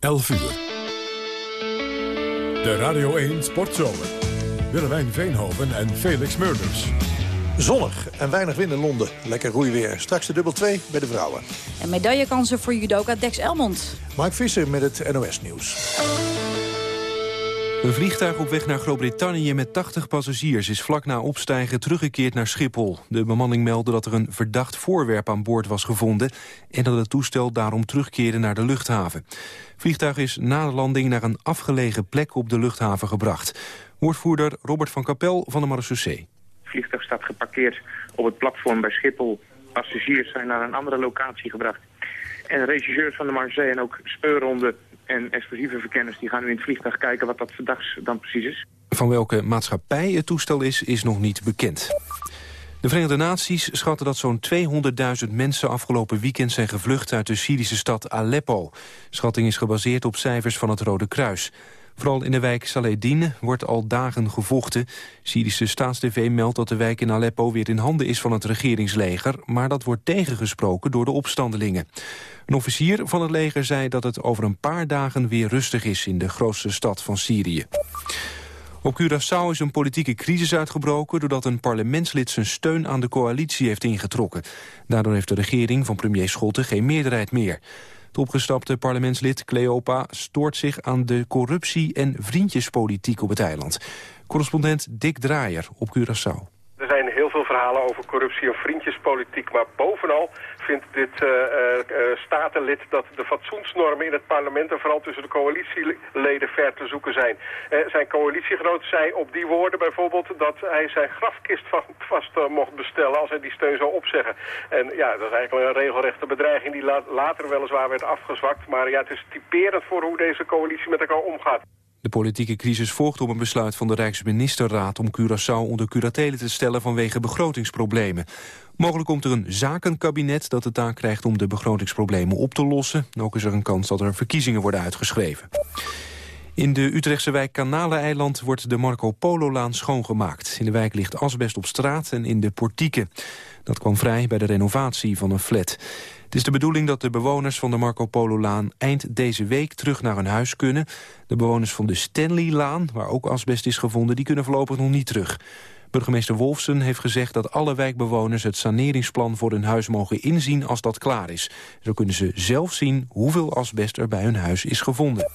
11 uur. De Radio 1 Sportzomer. Willemijn Veenhoven en Felix Murders. Zonnig en weinig wind in Londen. Lekker roeiweer. Straks de dubbel 2 bij de vrouwen. En medaillekansen voor judoka Dex Elmond. Mark Visser met het NOS-nieuws. Een vliegtuig op weg naar Groot-Brittannië met 80 passagiers... is vlak na opstijgen teruggekeerd naar Schiphol. De bemanning meldde dat er een verdacht voorwerp aan boord was gevonden... en dat het toestel daarom terugkeerde naar de luchthaven. Vliegtuig is na de landing naar een afgelegen plek op de luchthaven gebracht. Woordvoerder Robert van Kapel van de Marseillais. Het vliegtuig staat geparkeerd op het platform bij Schiphol. Passagiers zijn naar een andere locatie gebracht. En regisseurs van de Marseille en ook speurhonden en explosieve verkenners... die gaan nu in het vliegtuig kijken wat dat verdachts dan precies is. Van welke maatschappij het toestel is, is nog niet bekend. De Verenigde Naties schatten dat zo'n 200.000 mensen afgelopen weekend zijn gevlucht uit de Syrische stad Aleppo. Schatting is gebaseerd op cijfers van het Rode Kruis. Vooral in de wijk Saledin wordt al dagen gevochten. Syrische staatstv meldt dat de wijk in Aleppo weer in handen is van het regeringsleger... maar dat wordt tegengesproken door de opstandelingen. Een officier van het leger zei dat het over een paar dagen weer rustig is... in de grootste stad van Syrië. Op Curaçao is een politieke crisis uitgebroken... doordat een parlementslid zijn steun aan de coalitie heeft ingetrokken. Daardoor heeft de regering van premier Schotten geen meerderheid meer. Het opgestapte parlementslid Cleopa stoort zich aan de corruptie en vriendjespolitiek op het eiland. Correspondent Dick Draaier op Curaçao. Er zijn heel veel verhalen over corruptie en vriendjespolitiek, maar bovenal vindt dit uh, uh, statenlid dat de fatsoensnormen in het parlement... en vooral tussen de coalitieleden ver te zoeken zijn. zijn coalitiegenoot zei op die woorden bijvoorbeeld... dat hij zijn grafkist vast mocht bestellen als hij die steun zou opzeggen. En ja, dat is eigenlijk een regelrechte bedreiging die later weliswaar werd afgezwakt. Maar ja, het is typerend voor hoe deze coalitie met elkaar omgaat. De politieke crisis volgt op een besluit van de Rijksministerraad... om Curaçao onder curatele te stellen vanwege begrotingsproblemen. Mogelijk komt er een zakenkabinet dat de taak krijgt om de begrotingsproblemen op te lossen. Ook is er een kans dat er verkiezingen worden uitgeschreven. In de Utrechtse wijk Kanaleneiland wordt de Marco Polo-laan schoongemaakt. In de wijk ligt asbest op straat en in de portieken. Dat kwam vrij bij de renovatie van een flat. Het is de bedoeling dat de bewoners van de Marco Polo-laan eind deze week terug naar hun huis kunnen. De bewoners van de Stanley-laan, waar ook asbest is gevonden, die kunnen voorlopig nog niet terug. Burgemeester Wolfsen heeft gezegd dat alle wijkbewoners het saneringsplan voor hun huis mogen inzien als dat klaar is. Zo kunnen ze zelf zien hoeveel asbest er bij hun huis is gevonden.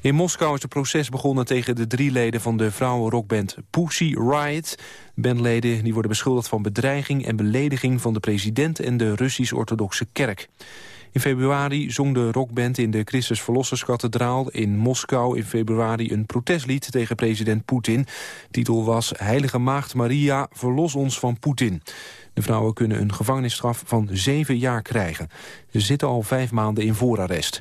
In Moskou is het proces begonnen tegen de drie leden van de vrouwenrockband Pussy Riot. Bandleden die worden beschuldigd van bedreiging en belediging van de president en de Russisch-orthodoxe kerk. In februari zong de rockband in de Christus Verlosserskathedraal in Moskou in februari een protestlied tegen president Poetin. Titel was Heilige Maagd Maria, verlos ons van Poetin. De vrouwen kunnen een gevangenisstraf van zeven jaar krijgen. Ze zitten al vijf maanden in voorarrest.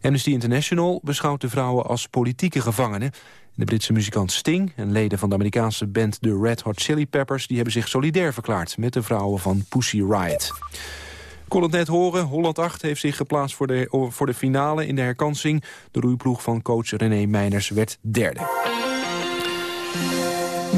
Amnesty International beschouwt de vrouwen als politieke gevangenen. De Britse muzikant Sting en leden van de Amerikaanse band The Red Hot Chili Peppers... die hebben zich solidair verklaard met de vrouwen van Pussy Riot. kon het net horen, Holland 8 heeft zich geplaatst voor de, voor de finale in de herkansing. De roeiploeg van coach René Meiners werd derde.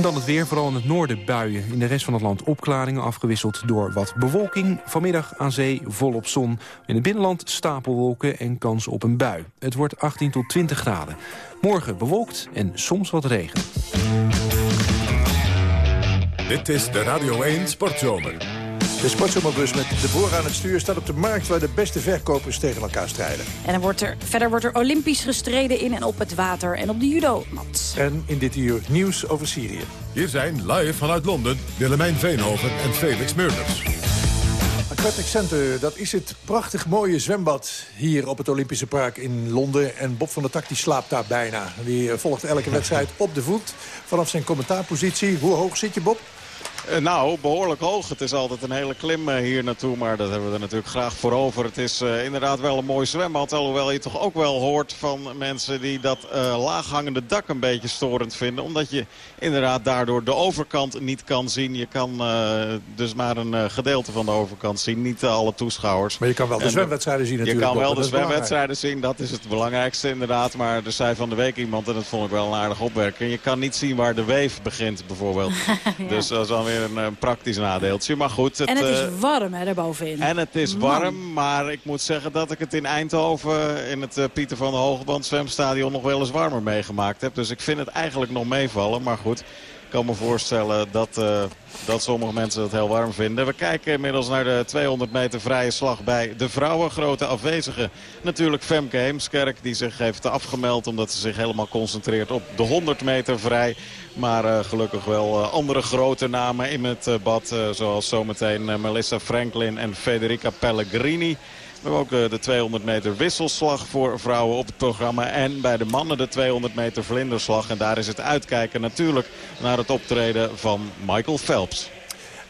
Dan het weer, vooral in het noorden buien. In de rest van het land opklaringen afgewisseld door wat bewolking. Vanmiddag aan zee volop zon. In het binnenland stapelwolken en kans op een bui. Het wordt 18 tot 20 graden. Morgen bewolkt en soms wat regen. Dit is de Radio 1 Sportzomer. De sportzomerbus met de boor aan het stuur staat op de markt... waar de beste verkopers tegen elkaar strijden. En dan wordt er, verder wordt er olympisch gestreden in en op het water en op de judo-mat. En in dit uur nieuws over Syrië. Hier zijn live vanuit Londen Willemijn Veenhoven en Felix Meurders. Aquatic Center, dat is het prachtig mooie zwembad hier op het Olympische Park in Londen. En Bob van der Tak die slaapt daar bijna. Die volgt elke wedstrijd op de voet vanaf zijn commentaarpositie. Hoe hoog zit je, Bob? Eh, nou, behoorlijk hoog. Het is altijd een hele klim eh, hier naartoe, maar dat hebben we er natuurlijk graag voor over. Het is uh, inderdaad wel een mooi zwembad, alhoewel je toch ook wel hoort van mensen die dat uh, laaghangende dak een beetje storend vinden. Omdat je inderdaad daardoor de overkant niet kan zien. Je kan uh, dus maar een gedeelte van de overkant zien, niet alle toeschouwers. Maar je kan wel de zwemwedstrijden zien natuurlijk. Je kan wel de zwemwedstrijden zien, dat is het belangrijkste inderdaad. Maar er zei van de week iemand, en dat vond ik wel een aardig opwerking. Je kan niet zien waar de weef begint bijvoorbeeld. ja. Dus dat is dan weer weer een, praktisch nadeeltje. Maar goed. Het, en het is warm hè, daarbovenin. En het is warm, maar ik moet zeggen dat ik het in Eindhoven... in het Pieter van de Hoogband zwemstadion nog wel eens warmer meegemaakt heb. Dus ik vind het eigenlijk nog meevallen. Maar goed, ik kan me voorstellen dat, uh, dat sommige mensen het heel warm vinden. We kijken inmiddels naar de 200 meter vrije slag bij de vrouwen. Grote afwezige natuurlijk Femke Heemskerk. Die zich heeft afgemeld omdat ze zich helemaal concentreert op de 100 meter vrij. Maar uh, gelukkig wel uh, andere grote namen in het bad. zoals zometeen Melissa Franklin en Federica Pellegrini. We hebben ook de 200 meter wisselslag voor vrouwen op het programma. En bij de mannen de 200 meter vlinderslag. En daar is het uitkijken natuurlijk naar het optreden van Michael Phelps.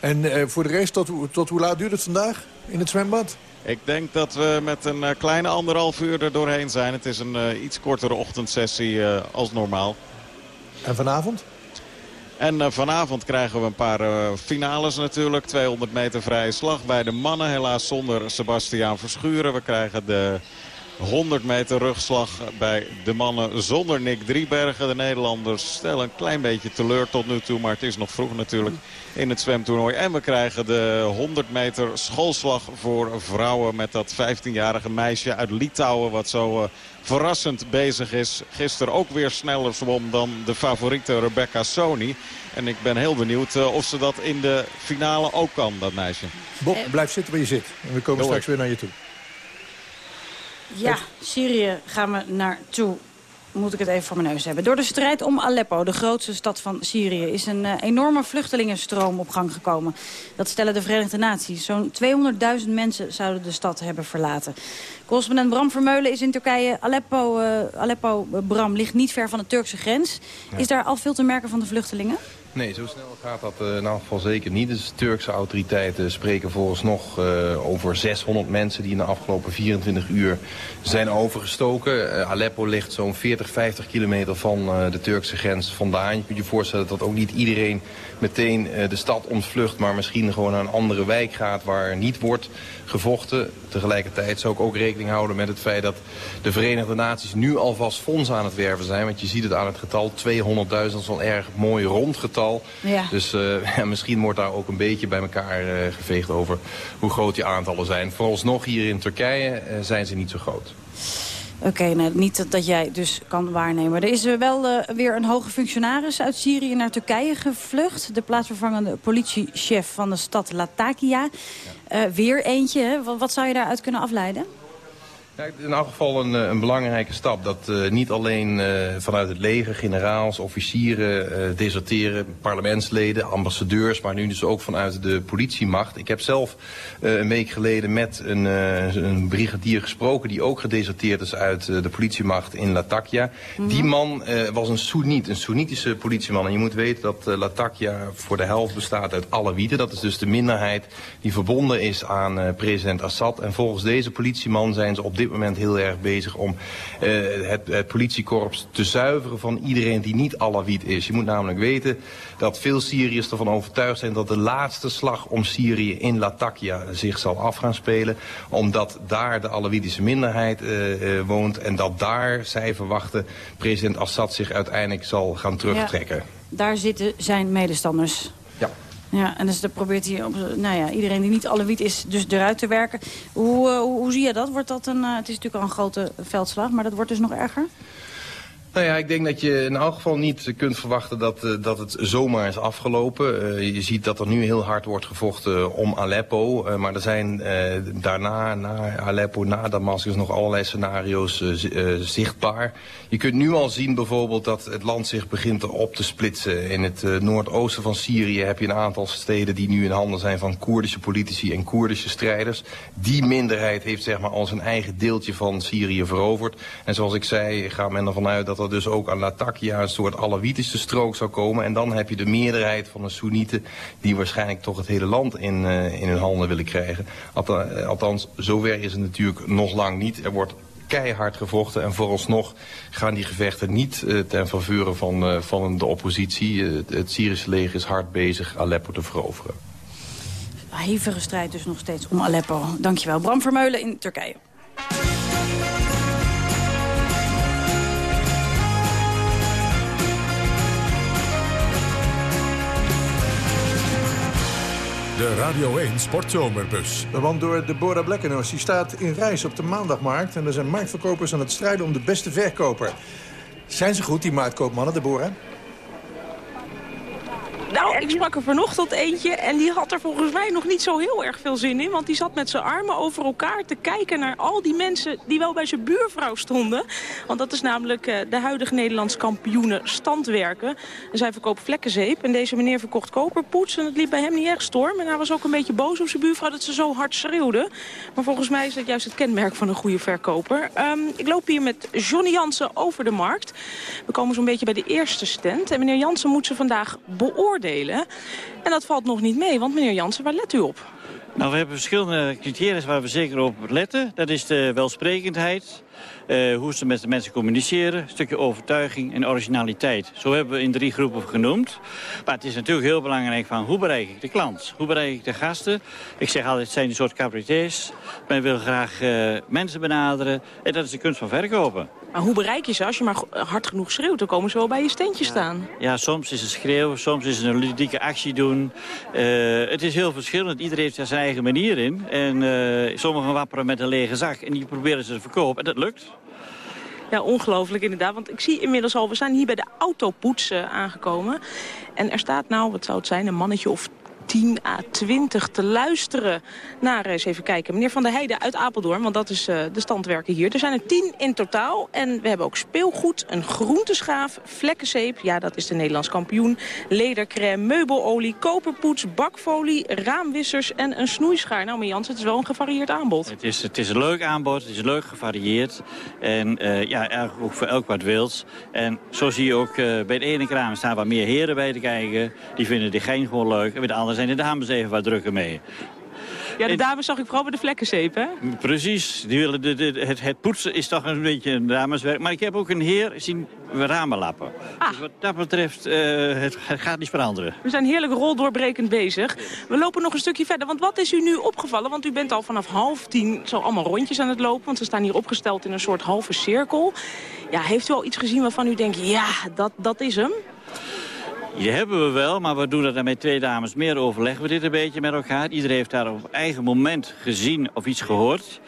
En voor de race, tot, tot hoe laat duurt het vandaag in het zwembad? Ik denk dat we met een kleine anderhalf uur er doorheen zijn. Het is een iets kortere ochtendsessie als normaal. En vanavond? En uh, vanavond krijgen we een paar uh, finales natuurlijk. 200 meter vrije slag bij de mannen. Helaas zonder Sebastiaan Verschuren. We krijgen de 100 meter rugslag bij de mannen zonder Nick Driebergen. De Nederlanders stellen een klein beetje teleur tot nu toe. Maar het is nog vroeg natuurlijk in het zwemtoernooi. En we krijgen de 100 meter schoolslag voor vrouwen met dat 15-jarige meisje uit Litouwen. Wat zo uh, verrassend bezig is. Gisteren ook weer sneller zwom dan de favoriete Rebecca Sony. En ik ben heel benieuwd uh, of ze dat in de finale ook kan, dat meisje. Bob, blijf zitten waar je zit. En we komen straks weer naar je toe. Ja, Syrië gaan we naartoe. Moet ik het even voor mijn neus hebben. Door de strijd om Aleppo, de grootste stad van Syrië... is een uh, enorme vluchtelingenstroom op gang gekomen. Dat stellen de Verenigde Naties. Zo'n 200.000 mensen zouden de stad hebben verlaten. Correspondent Bram Vermeulen is in Turkije. Aleppo, uh, Aleppo Bram, ligt niet ver van de Turkse grens. Is daar al veel te merken van de vluchtelingen? Nee, zo snel gaat dat uh, in elk geval zeker niet. Dus de Turkse autoriteiten spreken vooralsnog uh, over 600 mensen... die in de afgelopen 24 uur zijn overgestoken. Uh, Aleppo ligt zo'n 40, 50 kilometer van de Turkse grens vandaan. Je kunt je voorstellen dat ook niet iedereen meteen de stad ontvlucht... maar misschien gewoon naar een andere wijk gaat waar niet wordt gevochten. Tegelijkertijd zou ik ook rekening houden met het feit dat de Verenigde Naties nu alvast fondsen aan het werven zijn. Want je ziet het aan het getal, 200.000, dat is een erg mooi rond getal. Ja. Dus uh, misschien wordt daar ook een beetje bij elkaar uh, geveegd over hoe groot die aantallen zijn. Vooralsnog hier in Turkije uh, zijn ze niet zo groot. Oké, okay, nou, niet dat jij dus kan waarnemen. Er is wel uh, weer een hoge functionaris uit Syrië naar Turkije gevlucht. De plaatsvervangende politiechef van de stad Latakia. Ja. Uh, weer eentje, hè? Wat, wat zou je daaruit kunnen afleiden? In elk geval een, eh, een belangrijke stap. Dat uh, niet alleen uh, vanuit het leger, generaals, officieren uh, deserteren, parlementsleden, ambassadeurs, maar nu dus ook vanuit de politiemacht. Ik heb zelf een week geleden met een, een, brigadier gesproken die ook gedeserteerd is uit de politiemacht in Latakia. Mm -hmm. Die man was een Soeniet, een Soenitische politieman. En je moet weten dat Latakia voor de helft bestaat uit Alawieten. Dat is dus de minderheid die verbonden is aan president Assad. En volgens deze politieman zijn ze op dit dit moment heel erg bezig om uh, het, het, politiekorps te zuiveren van iedereen die niet Alawit is. Je moet namelijk weten dat veel Syriërs ervan overtuigd zijn dat de laatste slag om Syrië in Latakia zich zal af gaan spelen. Omdat daar de Alawitische minderheid uh, uh, woont en dat daar, zij verwachten, president Assad zich uiteindelijk zal gaan terugtrekken. Ja, daar zitten zijn medestanders. Ja. Ja, en dus dan probeert hij op, nou ja, iedereen die niet Alewiet is, dus eruit te werken. Hoe, uh, hoe, hoe zie je dat? Wordt dat een, uh, het is natuurlijk al een grote veldslag, maar dat wordt dus nog erger? Nou ja, ik denk dat je in elk geval niet kunt verwachten dat, uh, dat het zomaar is afgelopen. Uh, je ziet dat er nu heel hard wordt gevochten om Aleppo. Maar er zijn daarna, na Aleppo, na Damascus nog allerlei scenario's zichtbaar. Je kunt nu al zien bijvoorbeeld dat het land zich begint op te splitsen. In het noordoosten van Syrië heb je een aantal steden die nu in handen zijn van Koerdische politici en Koerdische strijders. Die minderheid heeft zeg maar al zijn eigen deeltje van Syrië veroverd. En zoals ik zei, gaat men ervan uit dat er dus ook aan Latakia een soort Alawitische strook zou komen. En dan heb je de meerderheid van de Soenieten die waarschijnlijk toch het hele land in, uh, in hun handen willen krijgen. Althans, zover is het natuurlijk nog lang niet. Er wordt keihard gevochten en vooralsnog gaan die gevechten niet uh, ten faveur van, van de oppositie. Het Syrische leger is hard bezig Aleppo te veroveren. Hevige strijd dus nog steeds om Aleppo. Dankjewel. Bram Vermeulen in Turkije. Radio 1 Sportzomerbus. Wandelen door Deborah Blekkenhorst. Die staat in reis op de maandagmarkt. En er zijn marktverkopers aan het strijden om de beste verkoper. Zijn ze goed, die marktkoopmannen, Deborah? Nou, ik sprak er vanochtend eentje en die had er volgens mij nog niet zo heel erg veel zin in. Want die zat met zijn armen over elkaar te kijken naar al die mensen die wel bij zijn buurvrouw stonden. Want dat is namelijk uh, de huidige Nederlands kampioene standwerken. En zij verkoopt vlekkenzeep en deze meneer verkocht koperpoets. En het liep bij hem niet erg storm. En hij was ook een beetje boos op zijn buurvrouw dat ze zo hard schreeuwde. Maar volgens mij is dat juist het kenmerk van een goede verkoper. Um, ik loop hier met Johnny Jansen over de markt. We komen zo'n beetje bij de eerste stand. En meneer Jansen moet ze vandaag beoordelen. En dat valt nog niet mee, want meneer Jansen, waar let u op? Nou, we hebben verschillende criteria waar we zeker op letten. Dat is de welsprekendheid, uh, hoe ze met de mensen communiceren, een stukje overtuiging en originaliteit. Zo hebben we in drie groepen genoemd. Maar het is natuurlijk heel belangrijk van hoe bereik ik de klant? Hoe bereik ik de gasten? Ik zeg altijd, het zijn een soort cabaretiers. Men wil graag uh, mensen benaderen en dat is de kunst van verkopen. Maar hoe bereik je ze? Als je maar hard genoeg schreeuwt, dan komen ze wel bij je steentje staan. Ja, soms is het schreeuwen, soms is het een ludieke actie doen. Uh, het is heel verschillend. Iedereen heeft daar zijn eigen manier in. En uh, sommigen wapperen met een lege zak en die proberen ze te verkopen. En dat lukt. Ja, ongelooflijk inderdaad. Want ik zie inmiddels al, we zijn hier bij de autopoets uh, aangekomen. En er staat nou, wat zou het zijn, een mannetje of 10 à 20 te luisteren naar, eens even kijken, meneer Van der Heijden uit Apeldoorn, want dat is uh, de standwerken hier. Er zijn er 10 in totaal en we hebben ook speelgoed, een groenteschaaf, vlekkenzeep, ja dat is de Nederlands kampioen, ledercrème, meubelolie, koperpoets, bakfolie, raamwissers en een snoeischaar. Nou meneer Jans, het is wel een gevarieerd aanbod. Het is, het is een leuk aanbod, het is leuk gevarieerd en uh, ja, eigenlijk ook voor elk wat wils. En zo zie je ook uh, bij de ene kraam staan wat meer heren bij te kijken, die vinden die geen gewoon leuk en bij de andere zijn de dames even wat drukker mee. Ja, de dames zag ik vooral bij de vlekkenzeep, hè? Precies. Die willen de, de, het, het, poetsen is toch een beetje een dameswerk. Maar ik heb ook een heer zien ramen lappen. Ah. Dus wat dat betreft, uh, het, het, gaat niet veranderen. We zijn heerlijk roldoorbrekend bezig. We lopen nog een stukje verder. Want wat is u nu opgevallen? Want u bent al vanaf half tien zo allemaal rondjes aan het lopen. Want ze staan hier opgesteld in een soort halve cirkel. Ja, heeft u al iets gezien waarvan u denkt, ja, dat, dat is hem? Die hebben we wel, maar we doen dat met twee dames meer overleggen we dit een beetje met elkaar. Iedereen heeft daar op eigen moment gezien of iets gehoord.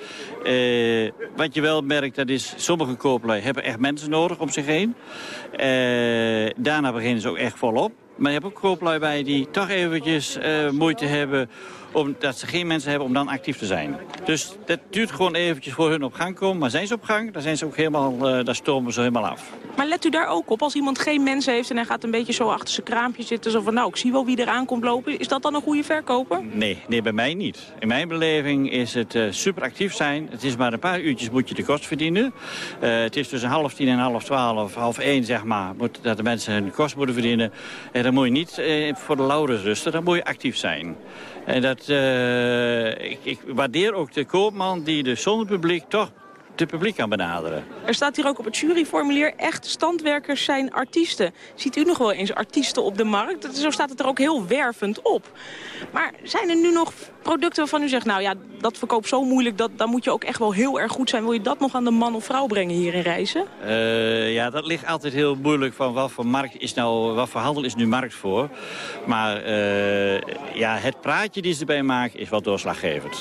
Uh, wat je wel merkt, dat is sommige kooplui hebben echt mensen nodig om zich heen. Uh, daarna beginnen ze ook echt volop. Maar je hebt ook kooplui bij die toch eventjes uh, moeite hebben omdat ze geen mensen hebben om dan actief te zijn. Dus dat duurt gewoon eventjes voor hun op gang komen. Maar zijn ze op gang, dan zijn ze ook helemaal, uh, daar stomen ze helemaal af. Maar let u daar ook op, als iemand geen mensen heeft en hij gaat een beetje zo achter zijn kraampje zitten. Zo van, nou, ik zie wel wie eraan komt lopen. Is dat dan een goede verkoper? Nee, nee bij mij niet. In mijn beleving is het uh, super actief zijn. Het is maar een paar uurtjes moet je de kost verdienen. Uh, het is tussen half tien en half twaalf, half één zeg maar, moet, dat de mensen hun kost moeten verdienen. En dan moet je niet voor de laurens rusten, dan moet je actief zijn. En dat, uh, ik, ik, waardeer ook de koopman die de zonder publiek toch het publiek kan benaderen. Er staat hier ook op het juryformulier... echte standwerkers zijn artiesten. Ziet u nog wel eens artiesten op de markt? Zo staat het er ook heel wervend op. Maar zijn er nu nog producten waarvan u zegt... nou ja, dat verkoopt zo moeilijk, dat, dan moet je ook echt wel heel erg goed zijn. Wil je dat nog aan de man of vrouw brengen hier in Reizen? Uh, ja, dat ligt altijd heel moeilijk van wat voor, markt is nou, wat voor handel is nu markt voor. Maar uh, ja, het praatje die ze erbij maken is wel doorslaggevend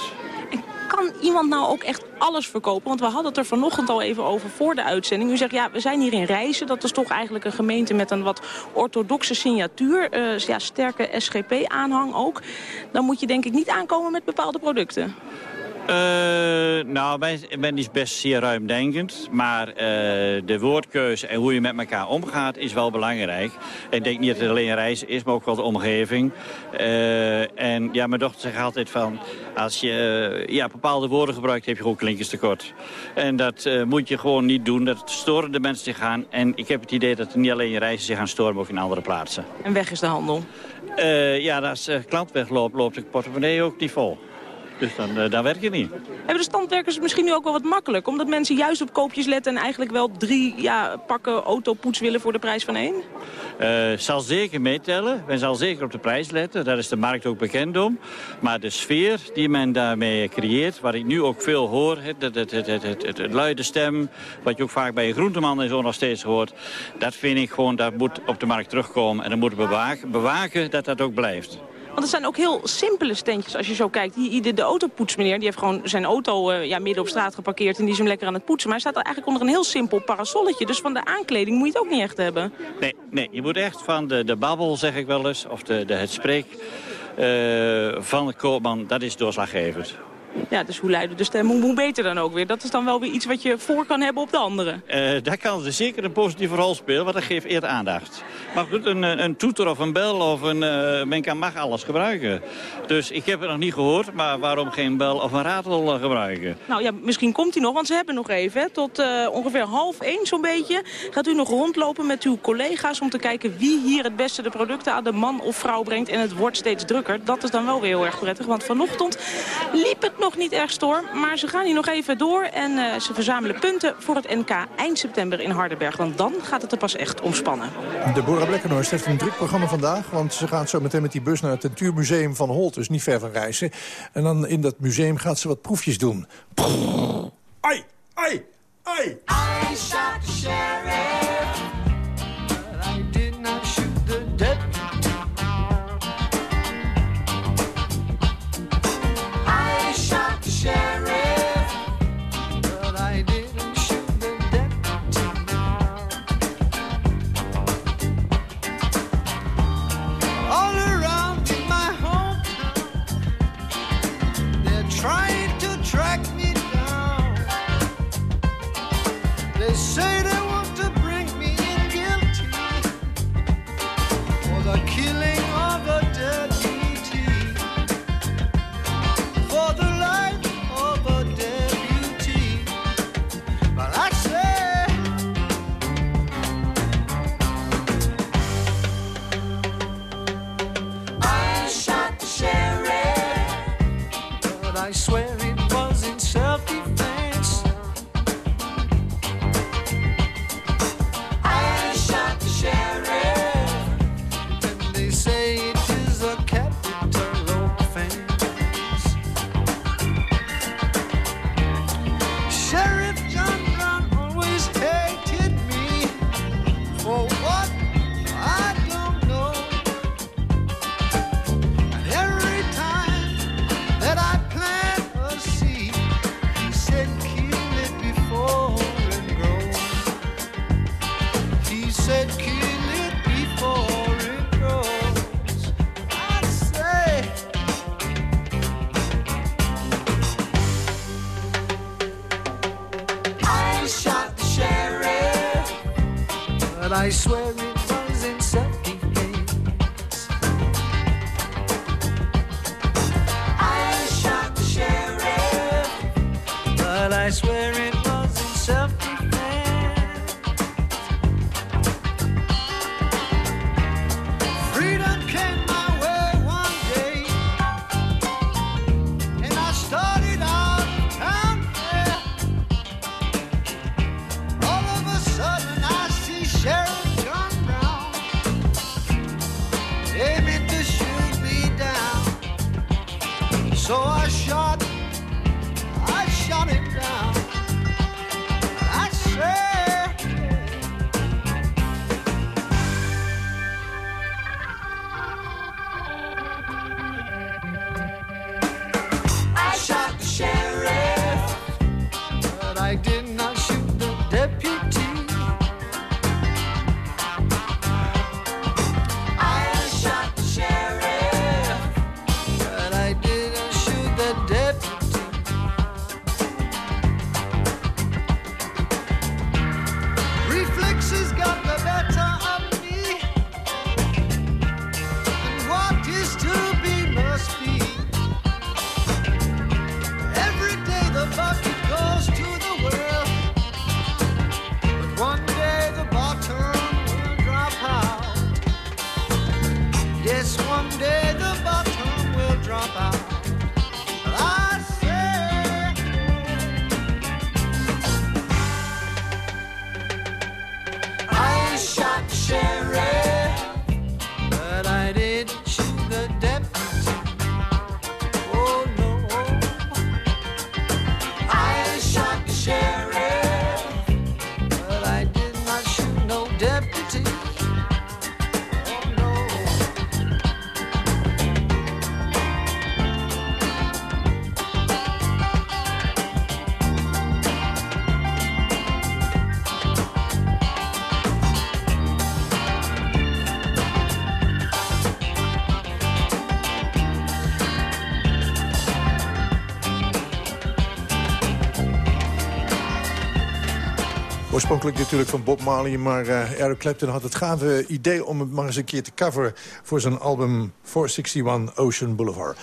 kan iemand nou ook echt alles verkopen? Want we hadden het er vanochtend al even over voor de uitzending. U zegt, ja, we zijn hier in Reizen. Dat is toch eigenlijk een gemeente met een wat orthodoxe signatuur. Uh, ja, sterke SGP-aanhang ook. Dan moet je denk ik niet aankomen met bepaalde producten. Uh, nou, ik ben is best zeer ruimdenkend. Maar uh, de woordkeuze en hoe je met elkaar omgaat is wel belangrijk. Ik denk niet dat het alleen reizen is, maar ook wel de omgeving. Uh, en ja, mijn dochter zegt altijd van... als je ja, bepaalde woorden gebruikt, heb je gewoon klinkerstekort. En dat moet je gewoon niet doen. Dat storen de mensen zich aan. En ik heb het idee dat niet alleen in reizen zich gaan storen, maar ook in andere plaatsen. En weg is de handel? ja, als de klant wegloopt, loopt de portemonnee ook niet vol. Dus dan, uh, werk je niet. Hebben de standwerkers misschien nu ook wel wat makkelijk? Omdat mensen juist op koopjes letten en eigenlijk wel drie ja, pakken autopoets willen voor de prijs van één? Uh, zal zeker meetellen. Men zal zeker op de prijs letten. Daar is de markt ook bekend om. Maar de sfeer die men daarmee creëert, waar ik nu ook veel hoor... het, het, het, het luide stem, wat je ook vaak bij een groenteman en zo nog steeds hoort... dat vind ik gewoon, dat moet op de markt terugkomen. En dan moeten we bewaken, bewaken dat dat ook blijft. Want het zijn ook heel simpele standjes als je zo kijkt. Die, de, de autopoetsmeneer die heeft gewoon zijn auto uh, ja, midden op straat geparkeerd... en die is hem lekker aan het poetsen. Maar hij staat eigenlijk onder een heel simpel parasolletje. Dus van de aankleding moet je het ook niet echt hebben. Nee, nee je moet echt van de, de babbel, zeg ik wel eens, of de, de, het spreek... Uh, van de koopman, dat is doorslaggevend. Ja, dus hoe luider de stem, hoe, beter dan ook weer. Dat is dan wel weer iets wat je voor kan hebben op de anderen. Uh, daar kan ze zeker een positieve rol spelen, want dat geeft eerder aandacht. Maar goed, een, een toeter of een bel of een... Uh, men kan mag alles gebruiken. Dus ik heb het nog niet gehoord, maar waarom geen bel of een ratel gebruiken? Nou ja, misschien komt hij nog, want ze hebben nog even. Hè, tot ongeveer half één zo'n beetje gaat u nog rondlopen met uw collega's... om te kijken wie hier het beste de producten aan de man of vrouw brengt. En het wordt steeds drukker. Dat is dan wel weer heel erg prettig, want vanochtend liep het nog niet erg storm, maar ze gaan hier nog even door. En uh, ze verzamelen punten voor het NK eind september in Hardenberg. Want dan gaat het er pas echt omspannen. Deborah Blekkenhorst heeft een druk programma vandaag. Want ze gaat zo meteen met die bus naar het Natuurmuseum van Holt. Dus niet ver van reizen. En dan in dat museum gaat ze wat proefjes doen. Ai, ai, ai. I shot the sheriff. I shot, Oorspronkelijk natuurlijk van Bob Marley, maar uh, Eric Clapton had het gave idee om het maar eens een keer te coveren voor zijn album 461 Ocean Boulevard.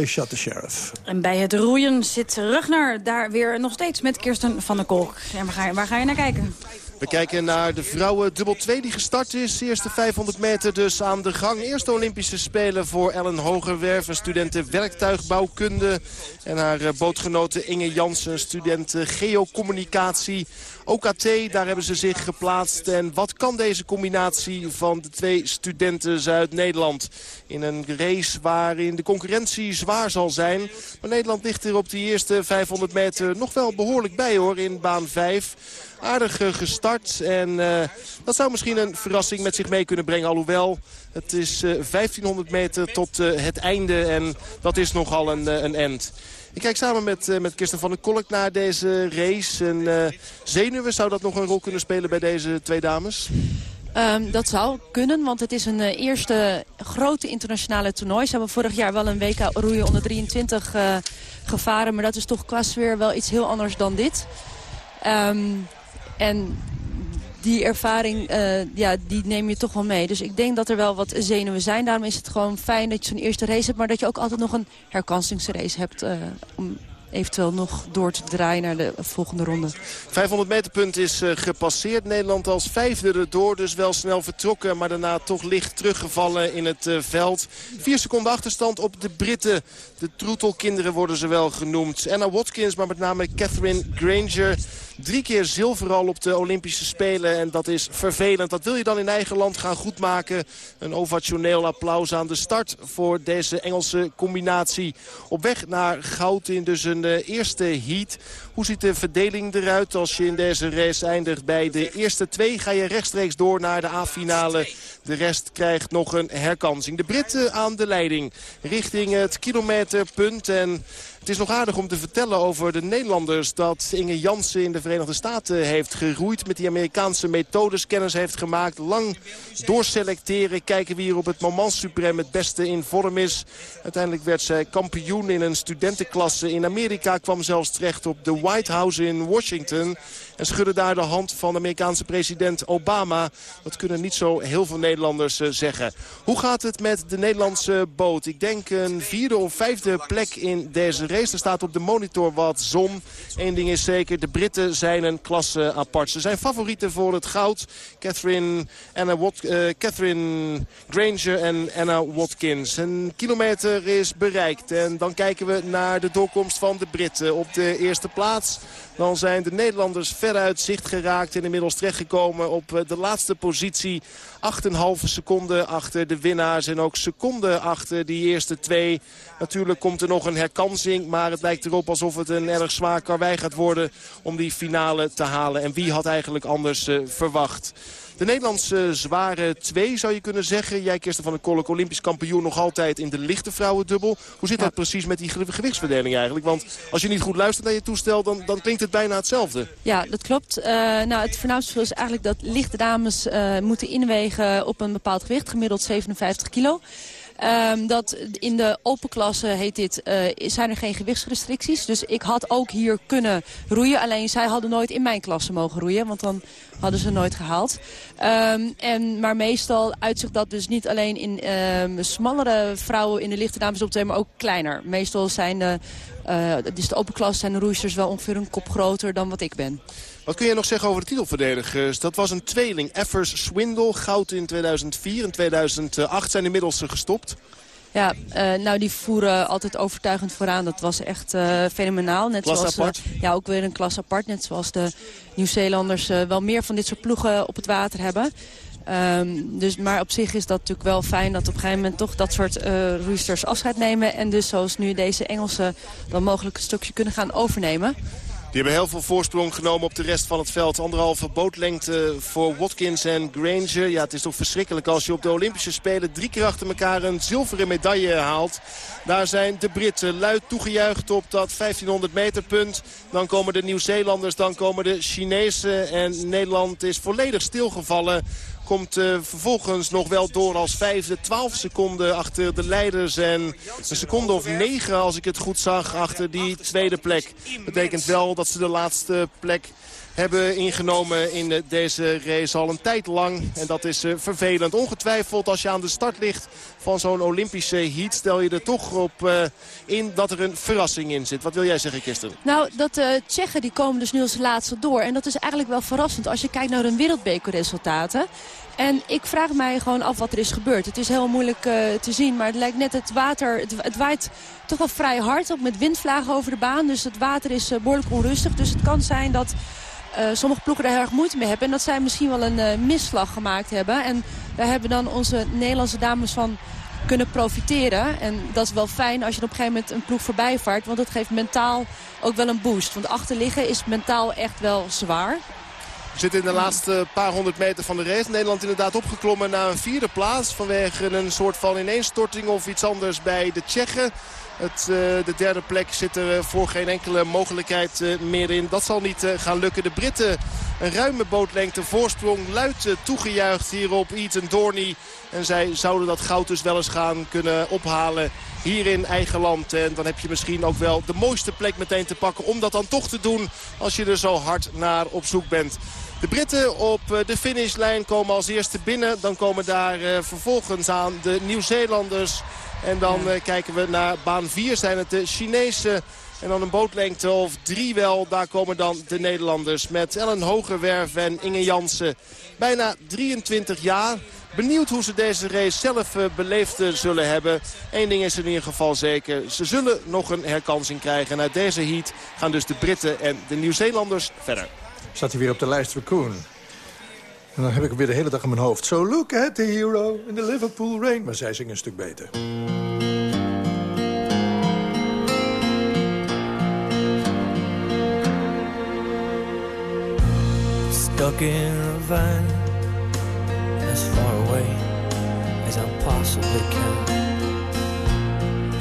I Shot the Sheriff. En bij het roeien zit Ragnar daar weer nog steeds met Kirsten van der Kolk. En waar ga je, waar ga je naar kijken? We kijken naar de vrouwen dubbel 2 die gestart is. Eerste 500 meter dus aan de gang. Eerste Olympische Spelen voor Ellen Hogerwerf. Een studenten werktuigbouwkunde. En haar eh, bootgenote Inge Jansen, student geocommunicatie. OKT, daar hebben ze zich geplaatst. En wat kan deze combinatie van de twee studenten Zuid-Nederland? In een race waarin de concurrentie zwaar zal zijn. Maar Nederland ligt er op die eerste 500 meter nog wel behoorlijk bij hoor in baan 5 aardig eh, gestart. En uh, dat zou misschien een verrassing met zich mee kunnen brengen. Alhoewel, het is uh, 1500 meter tot uh, het einde. En dat is nogal een, een end. Ik kijk samen met, met Kirsten van der Kolk naar deze race. En zenuwen, zou dat nog een rol kunnen spelen bij deze twee dames? Um, dat zou kunnen, want het is een eerste grote internationale toernooi. Ze hebben vorig jaar wel een WK roeien onder 23 uh, gevaren. Maar dat is toch qua sfeer wel iets heel anders dan dit. Um, en die ervaring, uh, ja, die neem je toch wel mee. Dus ik denk dat er wel wat zenuwen zijn. Daarom is het gewoon fijn dat je zo'n eerste race hebt... maar dat je ook altijd nog een herkansingsrace hebt... Uh, om eventueel nog door te draaien naar de volgende ronde. 500 meter punt is uh, gepasseerd. Nederland als vijfde erdoor, dus wel snel vertrokken. Maar daarna toch licht teruggevallen in het veld. Vier seconden achterstand op de Britten. De troetelkinderen worden ze wel genoemd. Anna Watkins, maar met name Catherine Granger... Drie keer zilver al op de Olympische Spelen. En dat is vervelend. Dat wil je dan in eigen land gaan goedmaken. Een ovationeel applaus aan de start voor deze Engelse combinatie. Op weg naar goud in dus een uh, eerste heat. Hoe ziet de verdeling eruit als je in deze race eindigt bij de eerste twee? Ga je rechtstreeks door naar de A-finale. De rest krijgt nog een herkansing. De Britten aan de leiding richting het kilometerpunt. En het is nog aardig om te vertellen over de Nederlanders... dat Inge Jansen in de Verenigde Staten heeft geroeid... met die Amerikaanse methodes kennis heeft gemaakt. Lang doorselecteren, kijken wie er op het moment suprem het beste in vorm is. Uiteindelijk werd zij kampioen in een studentenklasse in Amerika. Kwam zelfs terecht op de White House in Washington... En schudde daar de hand van de Amerikaanse president Obama. Dat kunnen niet zo heel veel Nederlanders uh, zeggen. Hoe gaat het met de Nederlandse boot? Ik denk een vierde of vijfde plek in deze race. Er staat op de monitor wat zon. Eén ding is zeker, de Britten zijn een klasse apart. Ze zijn favorieten voor het goud. Catherine, Anna Wat, uh, Catherine Granger en Anna Watkins. Een kilometer is bereikt. En dan kijken we naar de doorkomst van de Britten. Op de eerste plaats dan zijn de Nederlanders veruit zicht geraakt en inmiddels terechtgekomen op eh, de laatste positie. 8,5 seconden achter de winnaars en ook seconden achter die eerste twee. Natuurlijk komt er nog een herkansing, maar het lijkt erop alsof het een erg zwaar karwei gaat worden om die finale te halen. En wie had eigenlijk anders uh, verwacht? De Nederlandse zware twee zou je kunnen zeggen. Jij Kirsten van den Kolk, Olympisch kampioen nog altijd in de lichte vrouwendubbel. Hoe zit dat precies met die gewichtsverdeling eigenlijk? Want als je niet goed luistert naar je toestel, dan, dan klinkt het bijna hetzelfde. Ja, dat klopt. Uh, nou, het voornaamste verschil is eigenlijk dat lichte dames uh, moeten inwegen op een bepaald gewicht. Gemiddeld 57 kilo. Um, dat in de open klasse heet dit, uh, zijn er geen gewichtsrestricties. Dus ik had ook hier kunnen roeien. Alleen zij hadden nooit in mijn klasse mogen roeien. Want dan hadden ze nooit gehaald. Um, en, maar meestal uitzicht dat dus niet alleen in um, smallere vrouwen in de lichte dames op maar ook kleiner. Meestal zijn de, uh, dus de open klasse zijn de roeisters wel ongeveer een kop groter dan wat ik ben. Wat kun je nog zeggen over de titelverdedigers? Dat was een tweeling. Effers Swindle, goud in 2004 en 2008 zijn inmiddels gestopt. Ja, uh, nou die voeren altijd overtuigend vooraan. Dat was echt uh, fenomenaal. Net klas zoals, apart? Uh, ja, ook weer een klas apart. Net zoals de Nieuw-Zeelanders wel meer van dit soort ploegen op het water hebben. Um, dus, maar op zich is dat natuurlijk wel fijn dat op een gegeven moment toch dat soort roesters afscheid nemen. En dus zoals nu deze Engelsen dan mogelijk een stukje kunnen gaan overnemen. Die hebben heel veel voorsprong genomen op de rest van het veld. Anderhalve bootlengte voor Watkins en Granger. Ja, het is toch verschrikkelijk als je op de Olympische Spelen drie keer achter elkaar een zilveren medaille haalt. Daar zijn de Britten luid toegejuicht op dat 1500 meter punt. Dan komen de Nieuw-Zeelanders, dan komen de Chinezen. En Nederland is volledig stilgevallen Komt uh, vervolgens nog wel door als vijfde. 12 seconden achter de leiders. En een seconde of negen als ik het goed zag achter die tweede plek. Betekent wel dat ze de laatste plek hebben ingenomen in deze race al een tijd lang. En dat is vervelend. Ongetwijfeld als je aan de start ligt van zo'n Olympische heat... stel je er toch op in dat er een verrassing in zit. Wat wil jij zeggen, Kirsten? Nou, dat de Tsjechen die komen dus nu als laatste door. En dat is eigenlijk wel verrassend als je kijkt naar hun wereldbekerresultaten. En ik vraag mij gewoon af wat er is gebeurd. Het is heel moeilijk te zien, maar het lijkt net het water... Het, het waait toch wel vrij hard, ook met windvlagen over de baan. Dus het water is behoorlijk onrustig. Dus het kan zijn dat uh, sommige ploegen daar erg moeite mee hebben. En dat zij misschien wel een uh, misslag gemaakt hebben. En daar hebben dan onze Nederlandse dames van kunnen profiteren. En dat is wel fijn als je op een gegeven moment een ploeg voorbij vaart. Want dat geeft mentaal ook wel een boost. Want achterliggen is mentaal echt wel zwaar. We zitten in de laatste paar honderd meter van de race. Nederland inderdaad opgeklommen naar een vierde plaats. Vanwege een soort van ineenstorting of iets anders bij de Tsjechen. Het, uh, de derde plek zit er voor geen enkele mogelijkheid uh, meer in. Dat zal niet gaan lukken. De Britten een ruime bootlengte voorsprong. Luid toegejuicht hier op Eton Dorney. En zij zouden dat goud dus wel eens gaan kunnen ophalen hier in eigen land. En dan heb je misschien ook wel de mooiste plek meteen te pakken om dat dan toch te doen als je er zo hard naar op zoek bent. De Britten op de finishlijn komen als eerste binnen. Dan komen daar vervolgens aan de Nieuw-Zeelanders. En dan uh, kijken we naar baan 4. Zijn het de Chinese en dan een bootlengte of drie wel. Daar komen dan de Nederlanders met Ellen Hogerwerf en Inge Jansen. Bijna 23 jaar. Benieuwd hoe ze deze race zelf beleefd zullen hebben. Eén ding is in ieder geval zeker. Ze zullen nog een herkansing krijgen. En uit deze heat gaan dus de Britten en de Nieuw-Zeelanders verder. Staat hij weer op de lijst voor Koen. En dan heb ik weer de hele dag in mijn hoofd. So look at the hero in the Liverpool rain. Maar zij zingen een stuk beter. Stuck in a van As far away as I possibly can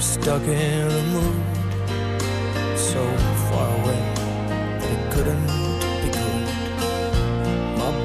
Stuck in a mood So far away that it couldn't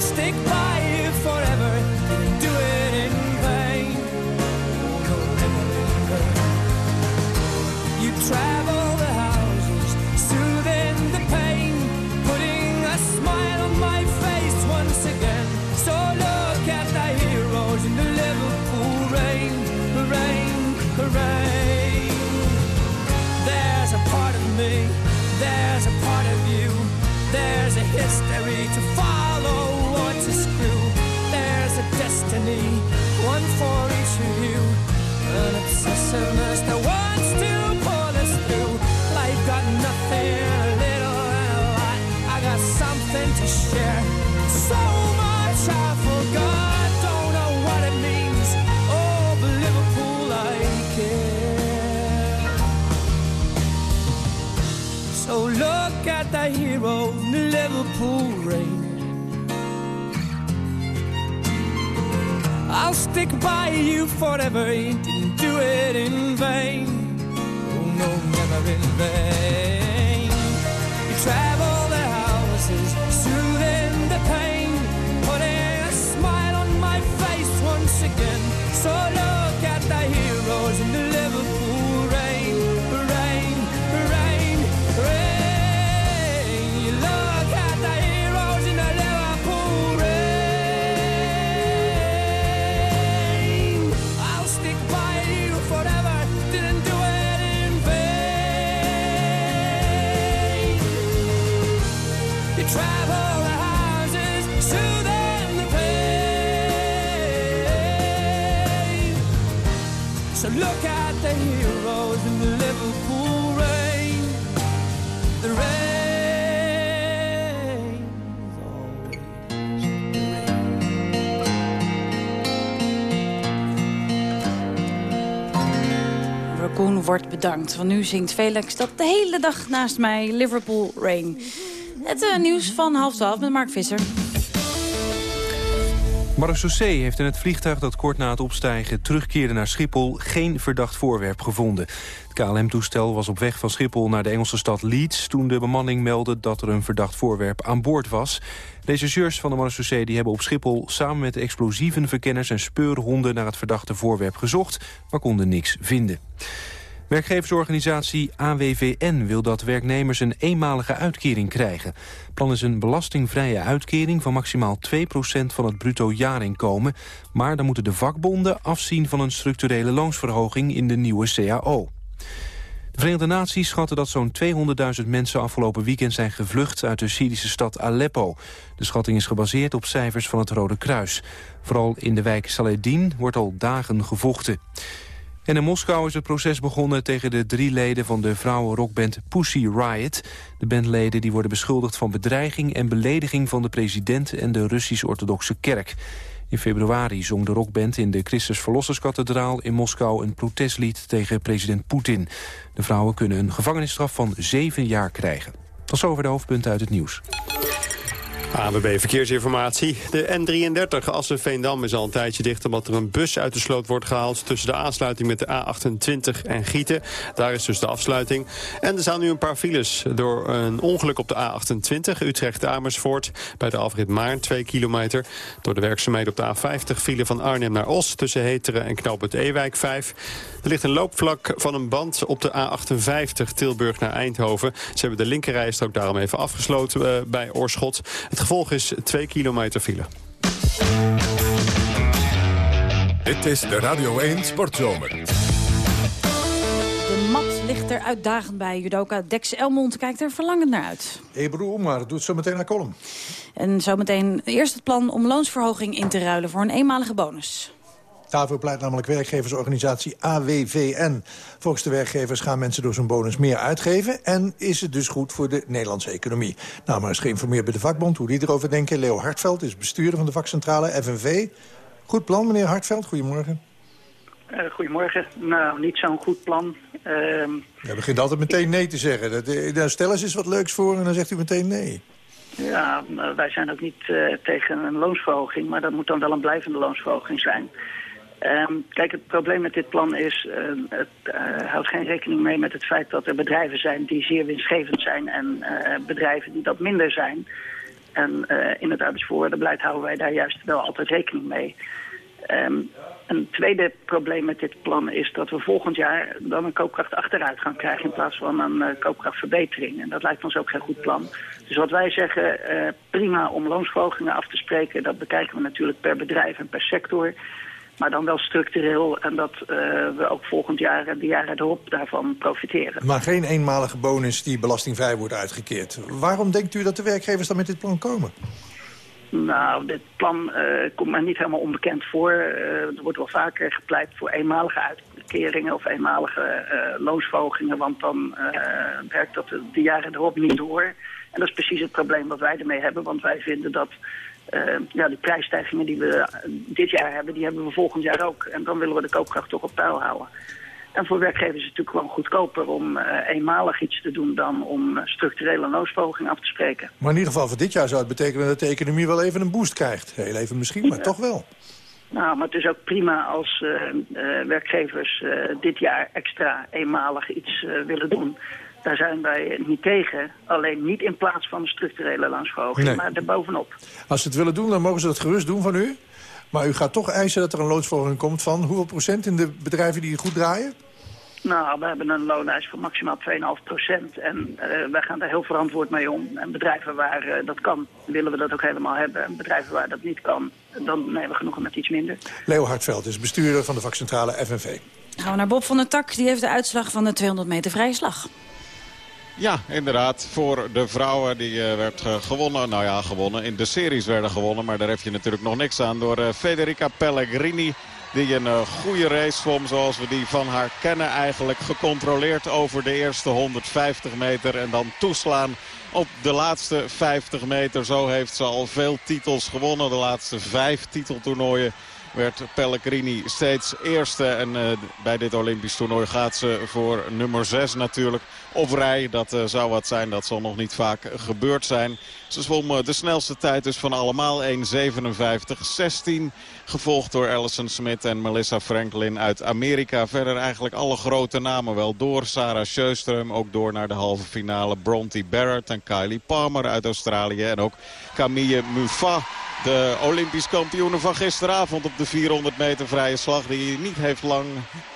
Stick by obsessiveness that wants to pull us through. Life got nothing, a little and a lot. I got something to share. So much I forgot, don't know what it means. Oh, but Liverpool, I care. So look at the hero the Liverpool rain. I'll stick by you forever, do it in vain. Oh no, never in vain. You travel Raccoon wordt bedankt. Want nu zingt Felix dat de hele dag naast mij Liverpool Rain. Het eh, nieuws van half twaalf met Mark Visser. Marseillais heeft in het vliegtuig dat kort na het opstijgen terugkeerde naar Schiphol geen verdacht voorwerp gevonden. Het KLM-toestel was op weg van Schiphol naar de Engelse stad Leeds toen de bemanning meldde dat er een verdacht voorwerp aan boord was. Rechercheurs van de Marseillais die hebben op Schiphol samen met explosievenverkenners en speurhonden naar het verdachte voorwerp gezocht, maar konden niks vinden. Werkgeversorganisatie AWVN wil dat werknemers een eenmalige uitkering krijgen. Het plan is een belastingvrije uitkering van maximaal 2% van het bruto jaarinkomen. Maar dan moeten de vakbonden afzien van een structurele loonsverhoging in de nieuwe CAO. De Verenigde Naties schatten dat zo'n 200.000 mensen afgelopen weekend zijn gevlucht uit de Syrische stad Aleppo. De schatting is gebaseerd op cijfers van het Rode Kruis. Vooral in de wijk Saledin wordt al dagen gevochten. En in Moskou is het proces begonnen tegen de drie leden van de vrouwenrockband Pussy Riot. De bandleden die worden beschuldigd van bedreiging en belediging van de president en de Russisch-orthodoxe kerk. In februari zong de rockband in de Christus Verlosserskathedraal in Moskou een protestlied tegen president Poetin. De vrouwen kunnen een gevangenisstraf van zeven jaar krijgen. Tot zover de hoofdpunten uit het nieuws. ANWB Verkeersinformatie. De N33 Assen-Veendam is al een tijdje dicht... omdat er een bus uit de sloot wordt gehaald... tussen de aansluiting met de A28 en Gieten. Daar is dus de afsluiting. En er staan nu een paar files door een ongeluk op de A28... Utrecht-Amersfoort bij de afrit Maarn, 2 kilometer. Door de werkzaamheden op de A50 file van Arnhem naar Os... tussen Heteren en Knoopend Ewijk 5. Er ligt een loopvlak van een band op de A58 Tilburg naar Eindhoven. Ze hebben de linkerrijstrook daarom even afgesloten uh, bij Oorschot. Het gevolg is 2 kilometer file. Dit is de Radio 1 Sportzomer. De mat ligt er uitdagend bij. Judoka Dex Elmond kijkt er verlangend naar uit. Ebru Omar doet zo meteen naar column. En zometeen eerst het plan om loonsverhoging in te ruilen voor een eenmalige bonus. Daarvoor pleit namelijk werkgeversorganisatie AWVN. Volgens de werkgevers gaan mensen door zo'n bonus meer uitgeven... en is het dus goed voor de Nederlandse economie. Nou, maar is geïnformeerd bij de vakbond hoe die erover denken. Leo Hartveld is bestuurder van de vakcentrale FNV. Goed plan, meneer Hartveld. Goedemorgen. Uh, goedemorgen. Nou, niet zo'n goed plan. Uh... Je begint altijd meteen nee te zeggen. Dat, daar stel eens eens wat leuks voor en dan zegt u meteen nee. Ja, wij zijn ook niet uh, tegen een loonsverhoging... maar dat moet dan wel een blijvende loonsverhoging zijn. Um, kijk, het probleem met dit plan is, uh, het uh, houdt geen rekening mee met het feit dat er bedrijven zijn die zeer winstgevend zijn en uh, bedrijven die dat minder zijn. En in het arbeidsvoorwaardenbeleid houden wij daar juist wel altijd rekening mee. Um, een tweede probleem met dit plan is dat we volgend jaar dan een koopkracht achteruit gaan krijgen in plaats van een koopkrachtverbetering. En dat lijkt ons ook geen goed plan. Dus wat wij zeggen, prima om loonsverhogingen af te spreken, dat bekijken we natuurlijk per bedrijf en per sector. Maar dan wel structureel en dat uh, we ook volgend jaar en de jaren erop daarvan profiteren. Maar geen eenmalige bonus die belastingvrij wordt uitgekeerd. Waarom denkt u dat de werkgevers dan met dit plan komen? Nou, dit plan uh, komt mij niet helemaal onbekend voor. Uh, er wordt wel vaker gepleit voor eenmalige uitkeringen of eenmalige loonsverhogingen. Want dan werkt dat de jaren erop niet door. En dat is precies het probleem wat wij ermee hebben. Want wij vinden dat uh, ja, de prijsstijgingen die we dit jaar hebben, die hebben we volgend jaar ook. En dan willen we de koopkracht toch op peil houden. En voor werkgevers is het natuurlijk gewoon goedkoper om uh, eenmalig iets te doen dan om structurele loonsverhoging af te spreken. Maar in ieder geval voor dit jaar zou het betekenen dat de economie wel even een boost krijgt. Heel even misschien, maar ja. toch wel. Nou, maar het is ook prima als eh, eh, werkgevers eh, dit jaar extra eenmalig iets eh, willen doen. Daar zijn wij niet tegen. Alleen niet in plaats van een structurele loonsverhoging, Nee. maar erbovenop. Als ze het willen doen, dan mogen ze dat gerust doen van u. Maar u gaat toch eisen dat er een loonsverhoging komt van hoeveel procent in de bedrijven die goed draaien? Nou, we hebben een looneis van maximaal 2,5 procent. En eh, wij gaan daar heel verantwoord mee om. En bedrijven waar eh, dat kan, willen we dat ook helemaal hebben. En bedrijven waar dat niet kan, dan nemen we genoegen met iets minder. Leo Hartveld is bestuurder van de vakcentrale FNV. Gaan we naar Bob van der Tak. Die heeft de uitslag van de 200 meter vrije slag. Ja, inderdaad. Voor de vrouwen die eh, werd gewonnen. Nou ja, gewonnen. In de series werden gewonnen. Maar daar heb je natuurlijk nog niks aan. Door eh, Federica Pellegrini. Die een eh, goede race zwom zoals we die van haar kennen. Eigenlijk gecontroleerd over de eerste 150 meter. En dan toeslaan op de laatste 50 meter. Zo heeft ze al veel titels gewonnen. De laatste vijf titeltoernooien werd Pellegrini steeds eerste. En eh, bij dit Olympisch toernooi gaat ze voor nummer 6 natuurlijk op rij. Dat eh, zou wat zijn, dat zal nog niet vaak gebeurd zijn. Ze zwom eh, de snelste tijd dus van allemaal 1.57.16. Gevolgd door Alison Smith en Melissa Franklin uit Amerika. Verder eigenlijk alle grote namen wel door. Sarah Sjöström ook door naar de halve finale. Bronte Barrett en Kylie Palmer uit Australië. En ook Camille Muffat. De Olympisch kampioene van gisteravond op de 400 meter vrije slag. Die niet, heeft lang,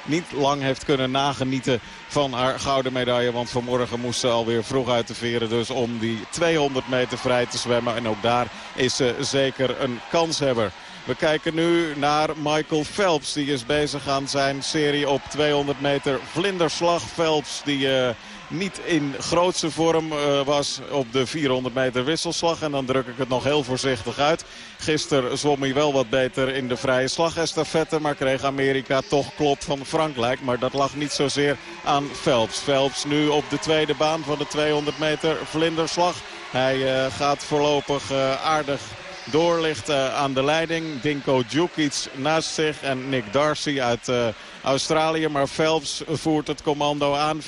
niet lang heeft kunnen nagenieten van haar gouden medaille. Want vanmorgen moest ze alweer vroeg uit de veren. Dus om die 200 meter vrij te zwemmen. En ook daar is ze zeker een kanshebber. We kijken nu naar Michael Phelps. Die is bezig aan zijn serie op 200 meter vlinderslag. Phelps die... eh, niet in grootste vorm eh, was op de 400 meter wisselslag. En dan druk ik het nog heel voorzichtig uit. Gisteren zwom hij wel wat beter in de vrije slagestafette. Maar kreeg Amerika toch klop van Frankrijk. Maar dat lag niet zozeer aan Phelps. Phelps nu op de tweede baan van de 200 meter vlinderslag. Hij eh, gaat voorlopig eh, aardig door ligt eh, aan de leiding. Dinko Djukic naast zich en Nick Darcy uit eh, Australië. Maar Phelps voert het commando aan. 54-80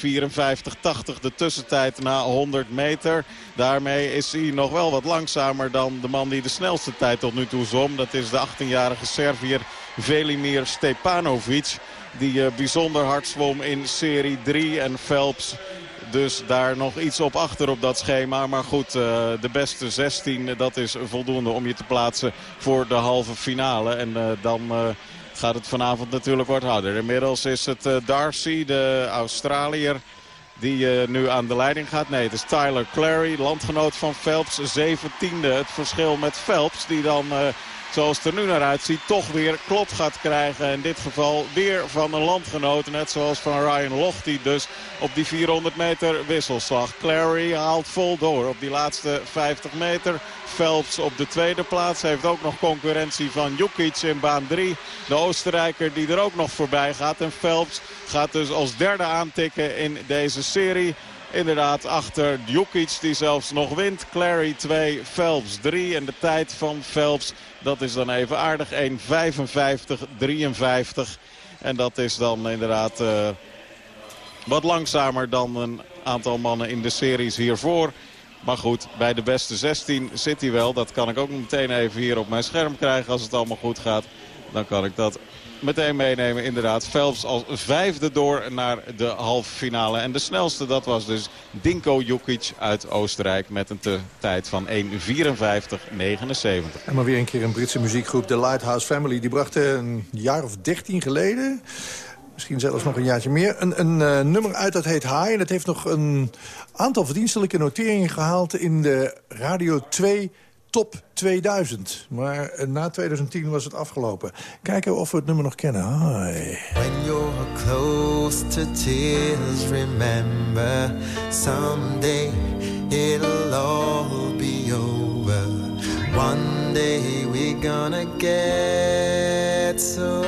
de tussentijd na 100 meter. Daarmee is hij nog wel wat langzamer dan de man die de snelste tijd tot nu toe zwom. Dat is de 18-jarige Servier Velimir Stepanovic. Die eh, bijzonder hard zwom in serie 3 en Phelps dus daar nog iets op achter op dat schema. Maar goed, eh, de beste 16, dat is voldoende om je te plaatsen voor de halve finale. En eh, dan eh, gaat het vanavond natuurlijk wat harder. Inmiddels is het Darcy, de Australiër. Die nu aan de leiding gaat. Nee, het is Tyler Clary, landgenoot van Phelps. Zeventiende het verschil met Phelps. Die dan, zoals het er nu naar uitziet, toch weer klop gaat krijgen. In dit geval weer van een landgenoot. Net zoals van Ryan Lochte dus op die 400 meter wisselslag. Clary haalt vol door op die laatste 50 meter. Phelps op de tweede plaats. Heeft ook nog concurrentie van Jukic in baan 3. De Oostenrijker die er ook nog voorbij gaat. En Phelps gaat dus als derde aantikken in deze serie. Inderdaad achter Jukic die zelfs nog wint. Clary 2, Phelps 3. En de tijd van Phelps, dat is dan even aardig. 1.55-53. En dat is dan inderdaad eh, wat langzamer dan een aantal mannen in de series hiervoor. Maar goed, bij de beste 16 zit hij wel. Dat kan ik ook meteen even hier op mijn scherm krijgen als het allemaal goed gaat. Dan kan ik dat meteen meenemen. Inderdaad, Phelps als vijfde door naar de halve finale. En de snelste, dat was dus Dinko Jukic uit Oostenrijk met een te- tijd van 1.54.79. En maar weer een keer een Britse muziekgroep, The Lighthouse Family. Die brachten een jaar of dertien geleden, misschien zelfs nog een jaartje meer... een, een eh, nummer uit dat heet High. En dat heeft nog een aantal verdienstelijke noteringen gehaald... in de Radio 2 Top 2000. Maar eh, na 2010 was het afgelopen. Kijken of we het nummer nog kennen. High. When you're close to tears, remember someday it'll all be over. One day we're gonna get so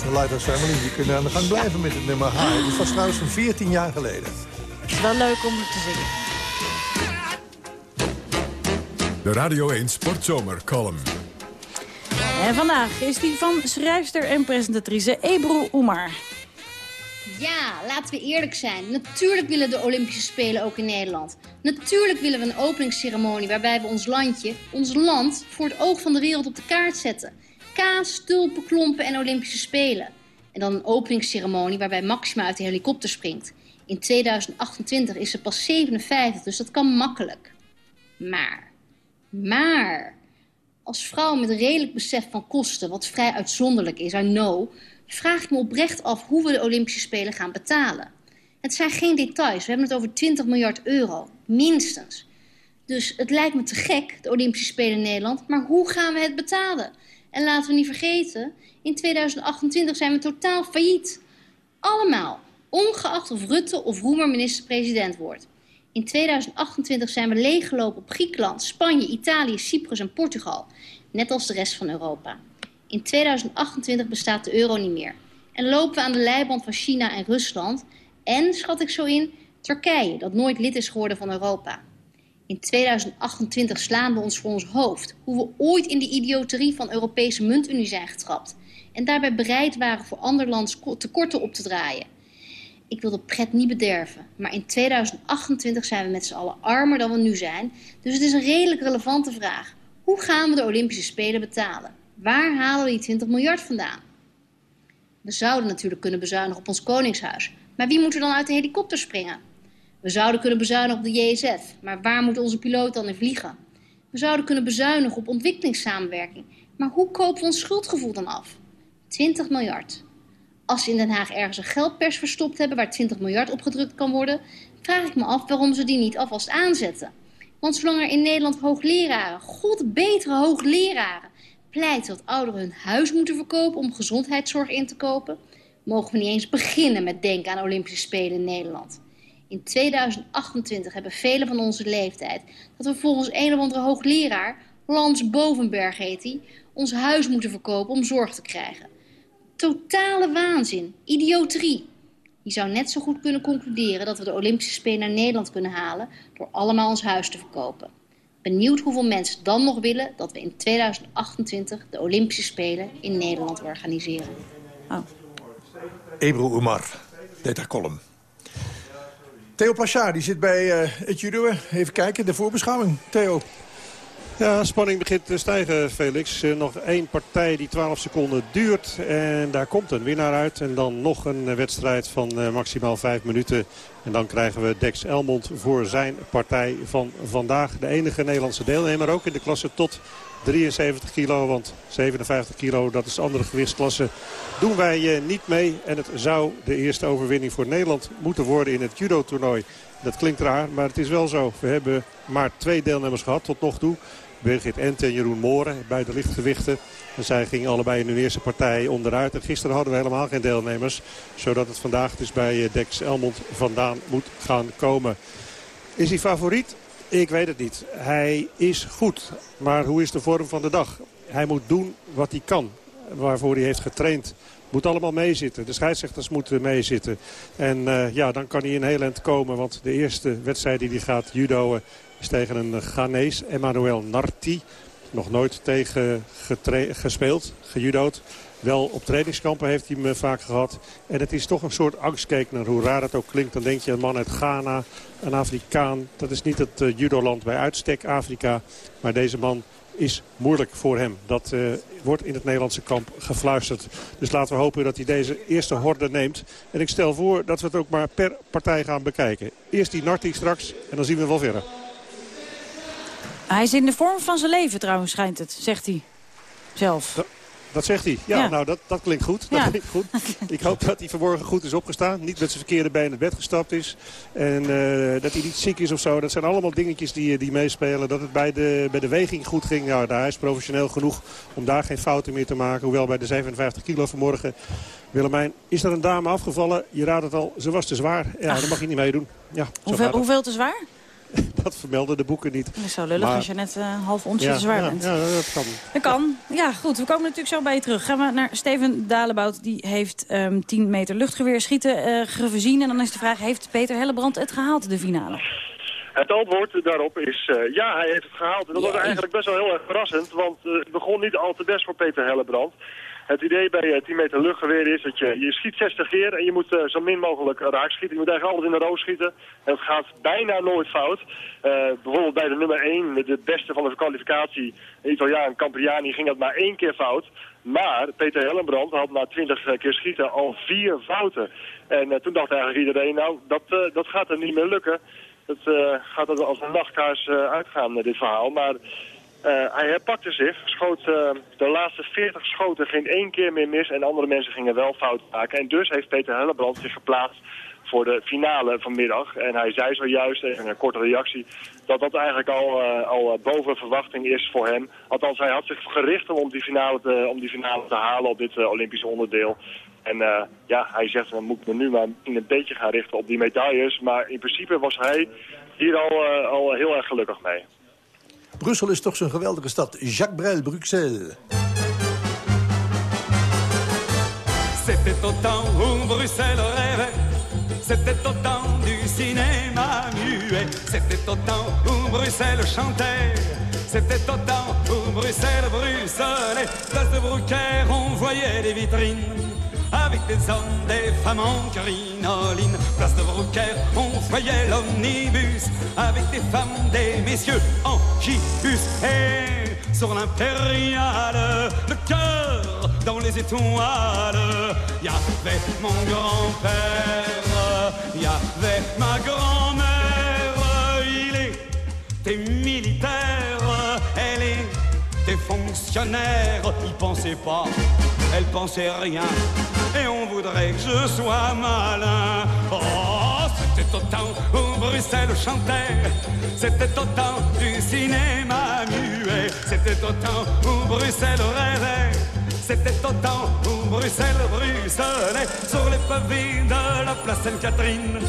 door. De Lighthouse Family die kunnen aan de gang blijven met het nummer High. Dit was trouwens van 14 jaar geleden. Het is wel leuk om te zingen. De Radio 1 Sportzomer column. En vandaag is die van schrijfster en presentatrice Ebru Oemar. Ja, laten we eerlijk zijn. Natuurlijk willen de Olympische Spelen ook in Nederland. Natuurlijk willen we een openingsceremonie waarbij we ons landje, ons land, voor het oog van de wereld op de kaart zetten. Kaas, tulpen, klompen en Olympische Spelen. En dan een openingsceremonie waarbij Maxima uit de helikopter springt. In 2028 is ze pas 57, dus dat kan makkelijk. Maar, maar, als vrouw met redelijk besef van kosten, wat vrij uitzonderlijk is, I know, vraag ik me oprecht af hoe we de Olympische Spelen gaan betalen. Het zijn geen details, we hebben het over 20 miljard euro, minstens. Dus het lijkt me te gek, de Olympische Spelen in Nederland, maar hoe gaan we het betalen? En laten we niet vergeten, in 2028 zijn we totaal failliet. Allemaal, ongeacht of Rutte of Roemer minister-president wordt. In 2028 zijn we leeggelopen op Griekenland, Spanje, Italië, Cyprus en Portugal. Net als de rest van Europa. In 2028 bestaat de euro niet meer. En lopen we aan de leiband van China en Rusland. En, schat ik zo in, Turkije, dat nooit lid is geworden van Europa. In 2028 slaan we ons voor ons hoofd. Hoe we ooit in de idioterie van Europese muntunie zijn getrapt. En daarbij bereid waren voor ander lands ko- tekorten op te draaien. Ik wil de pret niet bederven. Maar in 2028 zijn we met z'n allen armer dan we nu zijn. Dus het is een redelijk relevante vraag. Hoe gaan we de Olympische Spelen betalen? Waar halen we die 20 miljard vandaan? We zouden natuurlijk kunnen bezuinigen op ons koningshuis. Maar wie moet er dan uit de helikopter springen? We zouden kunnen bezuinigen op de JSF. Maar waar moet onze piloot dan in vliegen? We zouden kunnen bezuinigen op ontwikkelingssamenwerking. Maar hoe kopen we ons schuldgevoel dan af? 20 miljard. Als ze in Den Haag ergens een geldpers verstopt hebben... waar 20 miljard opgedrukt kan worden... vraag ik me af waarom ze die niet alvast aanzetten. Want zolang er in Nederland hoogleraren, god betere hoogleraren... pleiten dat ouderen hun huis moeten verkopen om gezondheidszorg in te kopen... mogen we niet eens beginnen met denken aan Olympische Spelen in Nederland. In 2028 hebben velen van onze leeftijd... dat we volgens een of andere hoogleraar, Lans Bovenberg heet hij... ons huis moeten verkopen om zorg te krijgen. Totale waanzin, idioterie. Je zou net zo goed kunnen concluderen dat we de Olympische Spelen naar Nederland kunnen halen... door allemaal ons huis te verkopen. Benieuwd hoeveel mensen dan nog willen dat we in 2028 de Olympische Spelen in Nederland organiseren. Ebru Umar deed haar column. Theo Plachard, die zit bij eh, het judo. Even kijken, de voorbeschouwing. Theo. Ja, spanning begint te stijgen, Felix. Eh, nog één partij die 12 seconden duurt. En daar komt een winnaar uit. En dan nog een eh, wedstrijd van maximaal 5 minuten. En dan krijgen we Dex Elmond voor zijn partij van vandaag. De enige Nederlandse deelnemer ook in de klasse tot 73 kilo. Want 57 kilo, dat is de andere gewichtsklasse, doen wij eh, niet mee. En het zou de eerste overwinning voor Nederland moeten worden in het judo-toernooi. Dat klinkt raar, maar het is wel zo. We hebben maar twee deelnemers gehad tot nog toe. Birgit Ent en Jeroen Mooren bij de lichtgewichten. En zij gingen allebei in hun eerste partij onderuit. En gisteren hadden we helemaal geen deelnemers. Zodat het vandaag dus bij eh, Dex Elmond vandaan moet gaan komen. Is hij favoriet? Ik weet het niet. Hij is goed. Maar hoe is de vorm van de dag? Hij moet doen wat hij kan. Waarvoor hij heeft getraind. Moet allemaal meezitten. De scheidsrechters moeten meezitten. En uh, ja, dan kan hij in heel eind komen. Want de eerste wedstrijd die hij gaat judoën is tegen een Ghanese, Emmanuel Narti. Nog nooit tegen gespeeld, gejudood. Wel op trainingskampen heeft hij me vaak gehad. En het is toch een soort angstkekener. Hoe raar het ook klinkt, dan denk je een man uit Ghana, een Afrikaan. Dat is niet het uh, judoland bij uitstek, Afrika. Maar deze man is moeilijk voor hem. Dat uh, wordt in het Nederlandse kamp gefluisterd. Dus laten we hopen dat hij deze eerste horde neemt. En ik stel voor dat we het ook maar per partij gaan bekijken. Eerst die Narti straks en dan zien we wel verder. Hij is in de vorm van zijn leven trouwens, schijnt het, zegt hij zelf. Dat zegt hij. Ja, Ja. nou, dat, dat klinkt goed. Dat Ja. klinkt goed. Ik hoop dat hij vanmorgen goed is opgestaan. Niet met zijn verkeerde been in het bed gestapt is. En eh, dat hij niet ziek is of zo. Dat zijn allemaal dingetjes die, die meespelen. Dat het bij de, bij de weging goed ging. Ja, daar hij is professioneel genoeg om daar geen fouten meer te maken. Hoewel bij de 57 kilo vanmorgen... Willemijn, is er een dame afgevallen? Je raadt het al, ze was te zwaar. Ja, dan mag je niet meedoen. Ja, Hoeveel, hoeveel te zwaar? Dat vermelden de boeken niet. Dat is zo lullig Maar- als je net eh, half Ja, te zwaar ja, bent. Ja, dat kan. Dat kan. Ja, goed. We komen natuurlijk zo bij je terug. Gaan we naar Steven Dalebout. Die heeft ehm 10 meter luchtgeweer schieten eh gezien. En dan is de vraag, heeft Peter Hellebrand het gehaald, de finale? Het antwoord daarop is eh, ja, hij heeft het gehaald. En dat was eigenlijk best wel heel erg verrassend, want eh, het begon niet al te best voor Peter Hellebrand. Het idee bij eh, 10 meter luchtgeweer is dat je, je schiet 60 keer en je moet eh, zo min mogelijk raak schieten. Je moet eigenlijk altijd in de roos schieten. En het gaat bijna nooit fout. Eh, bijvoorbeeld bij de nummer 1, de beste van de kwalificatie, Italiaan Campriani, ging dat maar één keer fout. Maar Peter Hellenbrand had na 20 keer schieten al vier fouten. En eh, toen dacht eigenlijk iedereen, nou, dat, eh, dat gaat er niet meer lukken. Dat eh, gaat er als een nachtkaars eh, uitgaan, eh, dit verhaal. Maar eh, hij herpakte zich, schoot eh, de laatste 40 schoten geen één keer meer mis en andere mensen gingen wel fout maken. En dus heeft Peter Hellebrand zich geplaatst voor de finale vanmiddag. En hij zei zojuist, even een korte reactie, dat dat eigenlijk al, eh, al boven verwachting is voor hem. Althans, hij had zich gericht om die finale te, om die finale te halen op dit Olympische onderdeel. En ja, hij zegt, dan moet ik me nu maar een beetje gaan richten op die medailles. Maar in principe was hij hier al, al heel erg gelukkig mee. Brussel is toch zo'n geweldige stad. Jacques Brel, Bruxelles. C'était au temps où Bruxelles rêvait, c'était au temps du cinéma muet, c'était au temps où Bruxelles chantait, c'était au temps où Bruxelles bruxelait, place de Brucaire on voyait des vitrines. Avec des hommes, des femmes en crinoline Place de Brucaire, on voyait l'omnibus Avec des femmes, des messieurs en gibus Et sur l'impériale, le cœur dans les étoiles. Y avait mon grand-père, y avait ma grand-mère. Il était militaire, fonctionnaire. Il pensait pas, elle pensait rien. Et on voudrait que je sois malin. Oh, c'était au temps où Bruxelles chantait. C'était au temps du cinéma muet. C'était au temps où Bruxelles rêvait. C'était au temps où Bruxelles bruxelait sur les pavés de la place Sainte-Catherine.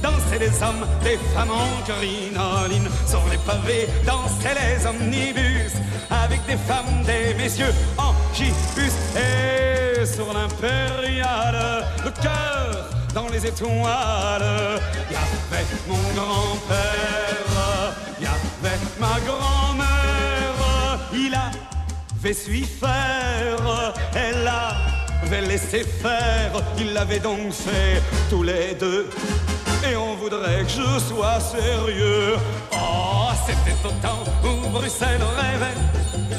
Dansaient les hommes, les femmes en crinoline. Sur les pavés dansaient les omnibus avec des femmes, des messieurs en gibus. Et sur l'impériale, le cœur dans les étoiles. Y avait mon grand-père, y avait ma grand-mère. Il avait su faire, elle avait laissé faire. Il l'avait donc fait tous les deux. Et on voudrait que je sois sérieux. Oh, c'était au temps où Bruxelles rêvait.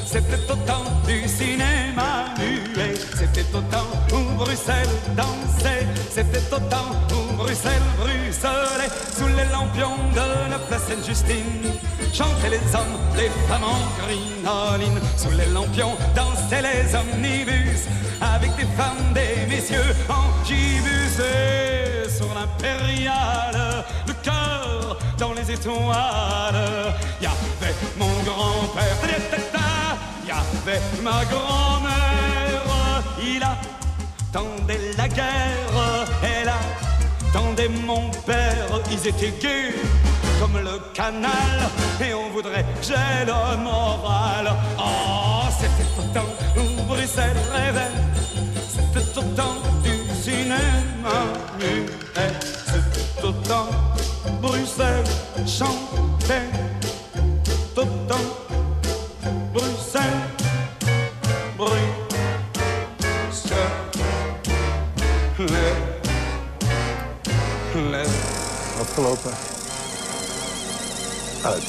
C'était au temps du cinéma muet. C'était au temps où Bruxelles dansait. C'était au temps où Bruxelles bruxelait. Sous les lampions de la place Sainte-Justine. Chantaient les hommes, les femmes en crinoline. Sous les lampions dansaient les omnibus. Avec des femmes, des messieurs en gibus. Et sur l'impériale, le cœur dans les étoiles. Y avait mon grand-père. Y avait ma grand-mère. Il attendait la guerre. Elle attendait mon père. Ils étaient gays comme le canal. Et on voudrait que j'ai le moral. Oh, c'était au temps où Bruxelles rêvait. C'était au temps du cinéma muet. C'était au temps Bruxelles chantait. Au temps bruxelles. Afgelopen. Uit.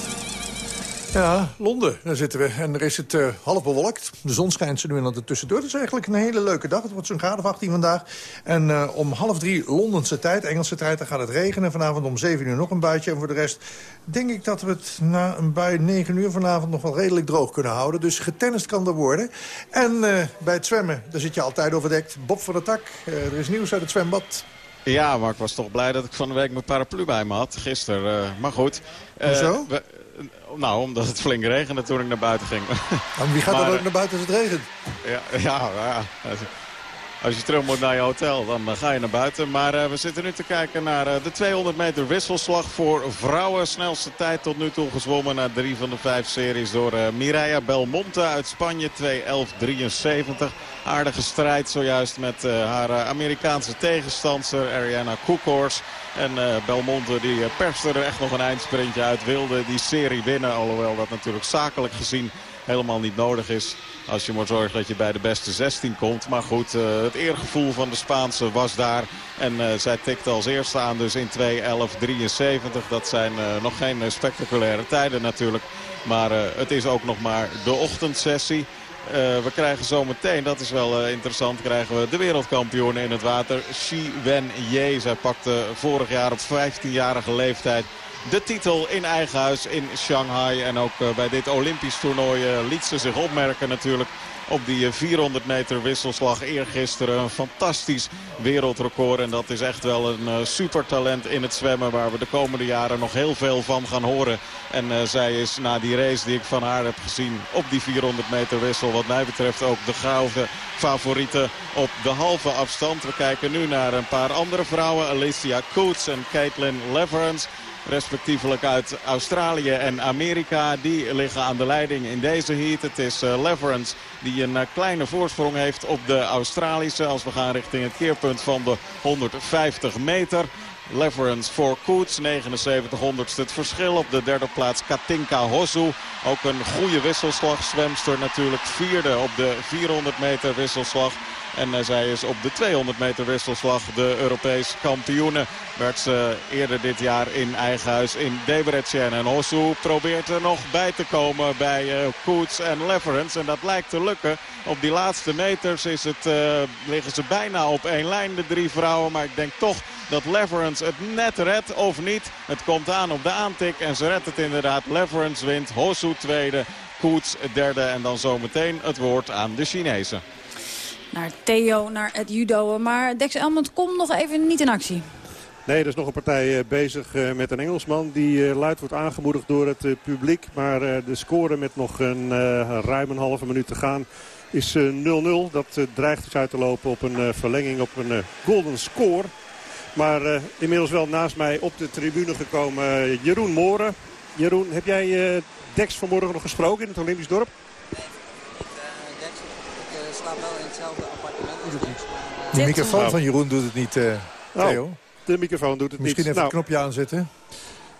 Ja, Londen, daar zitten we. En er is het eh, half bewolkt. De zon schijnt zo nu dan er tussendoor. Het is eigenlijk een hele leuke dag. Het wordt zo'n graad of 18 vandaag. En eh, om half drie Londense tijd, Engelse tijd, dan gaat het regenen. Vanavond om 7 uur nog een buitje. En voor de rest denk ik dat we het na een bui 9 uur vanavond nog wel redelijk droog kunnen houden. Dus getennist kan er worden. En eh, bij het zwemmen, daar zit je altijd overdekt. Bob van der Tak, er is nieuws uit het zwembad. Ja, maar ik was toch blij dat ik van de week mijn paraplu bij me had. Gisteren, uh, maar goed. Hoezo? We, nou, omdat het flink regende toen ik naar buiten ging. En wie gaat Maar, dan ook eh, naar buiten als het regent? Ja, ja, ja. Als je- terug moet naar je hotel, dan eh, ga je naar buiten. Maar eh, we zitten nu te kijken naar eh, de 200 meter wisselslag voor vrouwen. Snelste tijd tot nu toe gezwommen na drie van de vijf series door eh Mireia Belmonte uit Spanje. 2.11.73. Aardige strijd zojuist met haar Amerikaanse tegenstander Ariana Koekors. En Belmonte die perste er echt nog een eindsprintje uit. Wilde die serie winnen, alhoewel dat natuurlijk zakelijk gezien helemaal niet nodig is. Als je maar zorgt dat je bij de beste 16 komt. Maar goed, eh, het eergevoel van de Spaanse was daar. En eh, zij tikte als eerste aan dus in 2.11.73. Dat zijn eh, nog geen spectaculaire tijden natuurlijk. Maar het is ook nog maar de ochtendsessie. We krijgen zometeen, dat is wel interessant, krijgen we de wereldkampioen in het water. Xi Wen Ye. Zij pakte vorig jaar op 15-jarige leeftijd de titel in eigen huis in Shanghai. En ook eh, bij dit Olympisch toernooi eh, liet ze zich opmerken natuurlijk op die eh, 400 meter wisselslag eergisteren. Een fantastisch wereldrecord. En dat is echt wel een eh, supertalent in het zwemmen waar we de komende jaren nog heel veel van gaan horen. En eh, zij is na die race die ik van haar heb gezien op die 400 meter wissel wat mij betreft ook de gouden favoriete op de halve afstand. We kijken nu naar een paar andere vrouwen. Alicia Coates en Caitlin Leverance. Respectievelijk uit Australië en Amerika. Die liggen aan de leiding in deze heat. Het is eh, Leverance die een eh, kleine voorsprong heeft op de Australische. Als we gaan richting het keerpunt van de 150 meter. Leverance voor Koets, 79 honderdste het verschil. Op de derde plaats Katinka Hosu. Ook een goede wisselslagzwemster natuurlijk. Vierde op de 400 meter wisselslag. En eh, zij is op de 200 meter wisselslag de Europees kampioene. Werd ze eerder dit jaar in eigen huis in Debrecen. En Hosu probeert er nog bij te komen bij Koets en Leverance. En dat lijkt te lukken. Op die laatste meters is het, uh, liggen ze bijna op één lijn, de drie vrouwen. Maar ik denk toch dat Leverance het net redt of niet. Het komt aan op de aantik en ze redt het inderdaad. Leverance wint, Hosu tweede, Koets derde. En dan zometeen het woord aan de Chinezen. Naar Theo, naar het judo. Maar Dex Elmond komt nog even niet in actie. Nee, er is nog een partij uh, bezig uh, met een Engelsman die uh, luid wordt aangemoedigd door het publiek. Maar de score met nog een ruim een halve minuut te gaan is 0-0. Dat dreigt dus uit te lopen op een verlenging op een golden score. Maar inmiddels wel naast mij op de tribune gekomen Jeroen Moren. Jeroen, heb jij Dex vanmorgen nog gesproken in het Olympisch dorp? Ik slaap wel De microfoon van Jeroen doet het niet, uh, Theo. Oh, de microfoon doet het Misschien niet. even nou, het knopje aanzetten.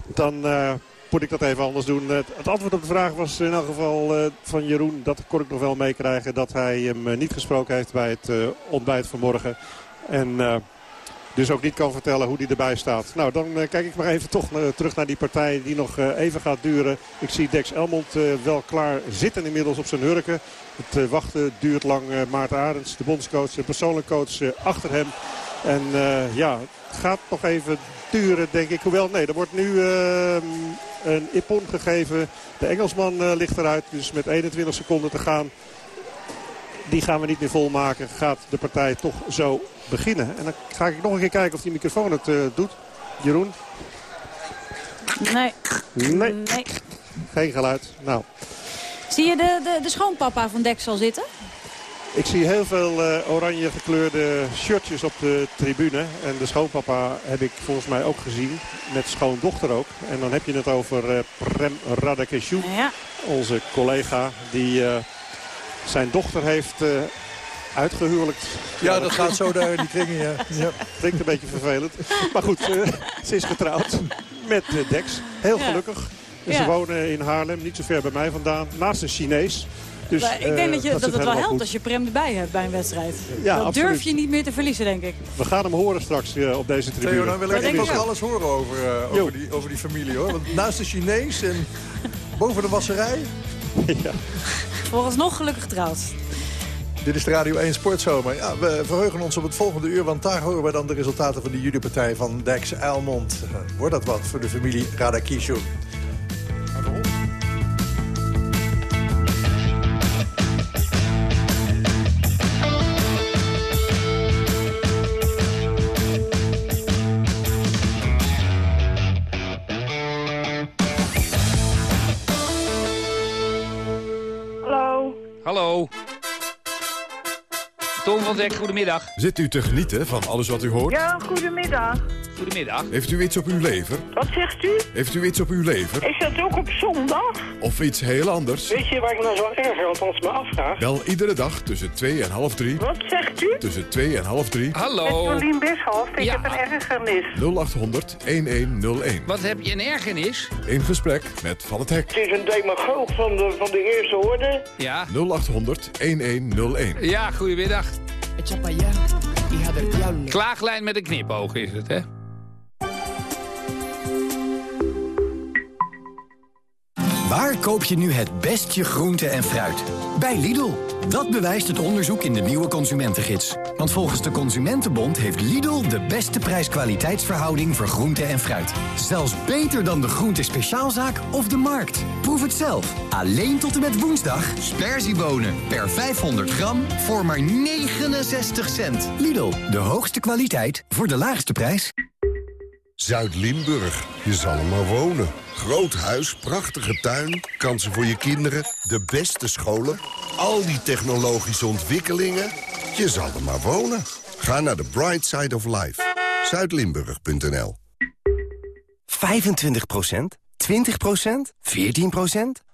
Dan uh, moet ik dat even anders doen. Uh, het antwoord op de vraag was in elk geval van Jeroen. Dat kon ik nog wel meekrijgen. Dat hij hem niet gesproken heeft bij het ontbijt vanmorgen. En dus ook niet kan vertellen hoe die erbij staat. Nou, dan uh, kijk ik maar even toch uh, terug naar die partij die nog uh, even gaat duren. Ik zie Dex Elmond wel klaar zitten inmiddels op zijn hurken. Het wachten duurt lang. Maarten Arends, de bondscoach, de persoonlijk coach achter hem. En ja, het gaat nog even duren, denk ik. Hoewel, nee, er wordt nu een ippon gegeven. De Engelsman ligt eruit, dus met 21 seconden te gaan. Die gaan we niet meer volmaken. Gaat de partij toch zo beginnen. En dan ga ik nog een keer kijken of die microfoon het uh, doet. Jeroen? Nee. nee. Nee. Geen geluid. Nou. Zie je de, de, de schoonpapa van Dex al zitten? Ik zie heel veel uh, oranje gekleurde shirtjes op de tribune. En de schoonpapa heb ik volgens mij ook gezien. Met schoondochter ook. En dan heb je het over uh, Prem Radakeshu. Ja. Onze collega die zijn dochter heeft uitgehuwelijkt. Ja, dat gaat zo daar in die kringen, ja. ja. Klinkt een beetje vervelend. Maar goed, uh, ze is getrouwd met uh, Dex. Heel ja. gelukkig. En. Ze wonen in Haarlem, niet zo ver bij mij vandaan. Naast een Chinees. Dus, maar ik denk uh, dat, je, dat, dat het wel helpt goed. als je Prem erbij hebt bij een wedstrijd. Ja, dat absoluut. durf je niet meer te verliezen, denk ik. We gaan hem horen straks uh, op deze tribune. Theo, nou wil ik ook alles horen over, uh, over, die, over die familie. hoor. Want naast de Chinees en boven de wasserij... ja. Vooralsnog gelukkig getrouwd. Dit is de Radio 1 Sportzomer. Ja, we verheugen ons op het volgende uur, want daar horen we dan de resultaten van de judopartij van Dex Elmond. Wordt dat wat voor de familie Radakishu? Hallo. Tom van Dek, goedemiddag. Zit u te genieten van alles wat u hoort? Ja, goedemiddag. Goedemiddag. Heeft u iets op uw lever? Wat zegt u? Heeft u iets op uw lever? Is dat ook op zondag? Of iets heel anders? Weet je waar ik nou zo erger althans me afvraag? Bel iedere dag tussen 2 en half 3. Wat zegt u? Tussen 2 en half 3. Hallo. Met Jolien Bischoff, ik Ja. heb een ergernis. 0800 1101. Wat heb je een ergernis? In gesprek met Van het Hek. Het is een demagoog van de, van de eerste orde. Ja. 0800 1101. Ja, goedemiddag. Klaaglijn met een knipoog is het, hè? Waar koop je nu het best je groente en fruit? Bij Lidl. Dat bewijst het onderzoek in de nieuwe consumentengids. Want volgens de Consumentenbond heeft Lidl de beste prijs-kwaliteitsverhouding voor groente en fruit. Zelfs beter dan de groente speciaalzaak of de markt. Proef het zelf. Alleen tot en met woensdag. Sperziebonen per 500 gram voor maar 69 cent. Lidl, de hoogste kwaliteit voor de laagste prijs. Zuid-Limburg, je zal er maar wonen. Groot huis, prachtige tuin, kansen voor je kinderen, de beste scholen... al die technologische ontwikkelingen, je zal er maar wonen. Ga naar de Bright Side of Life. Zuidlimburg.nl 25% 20% 14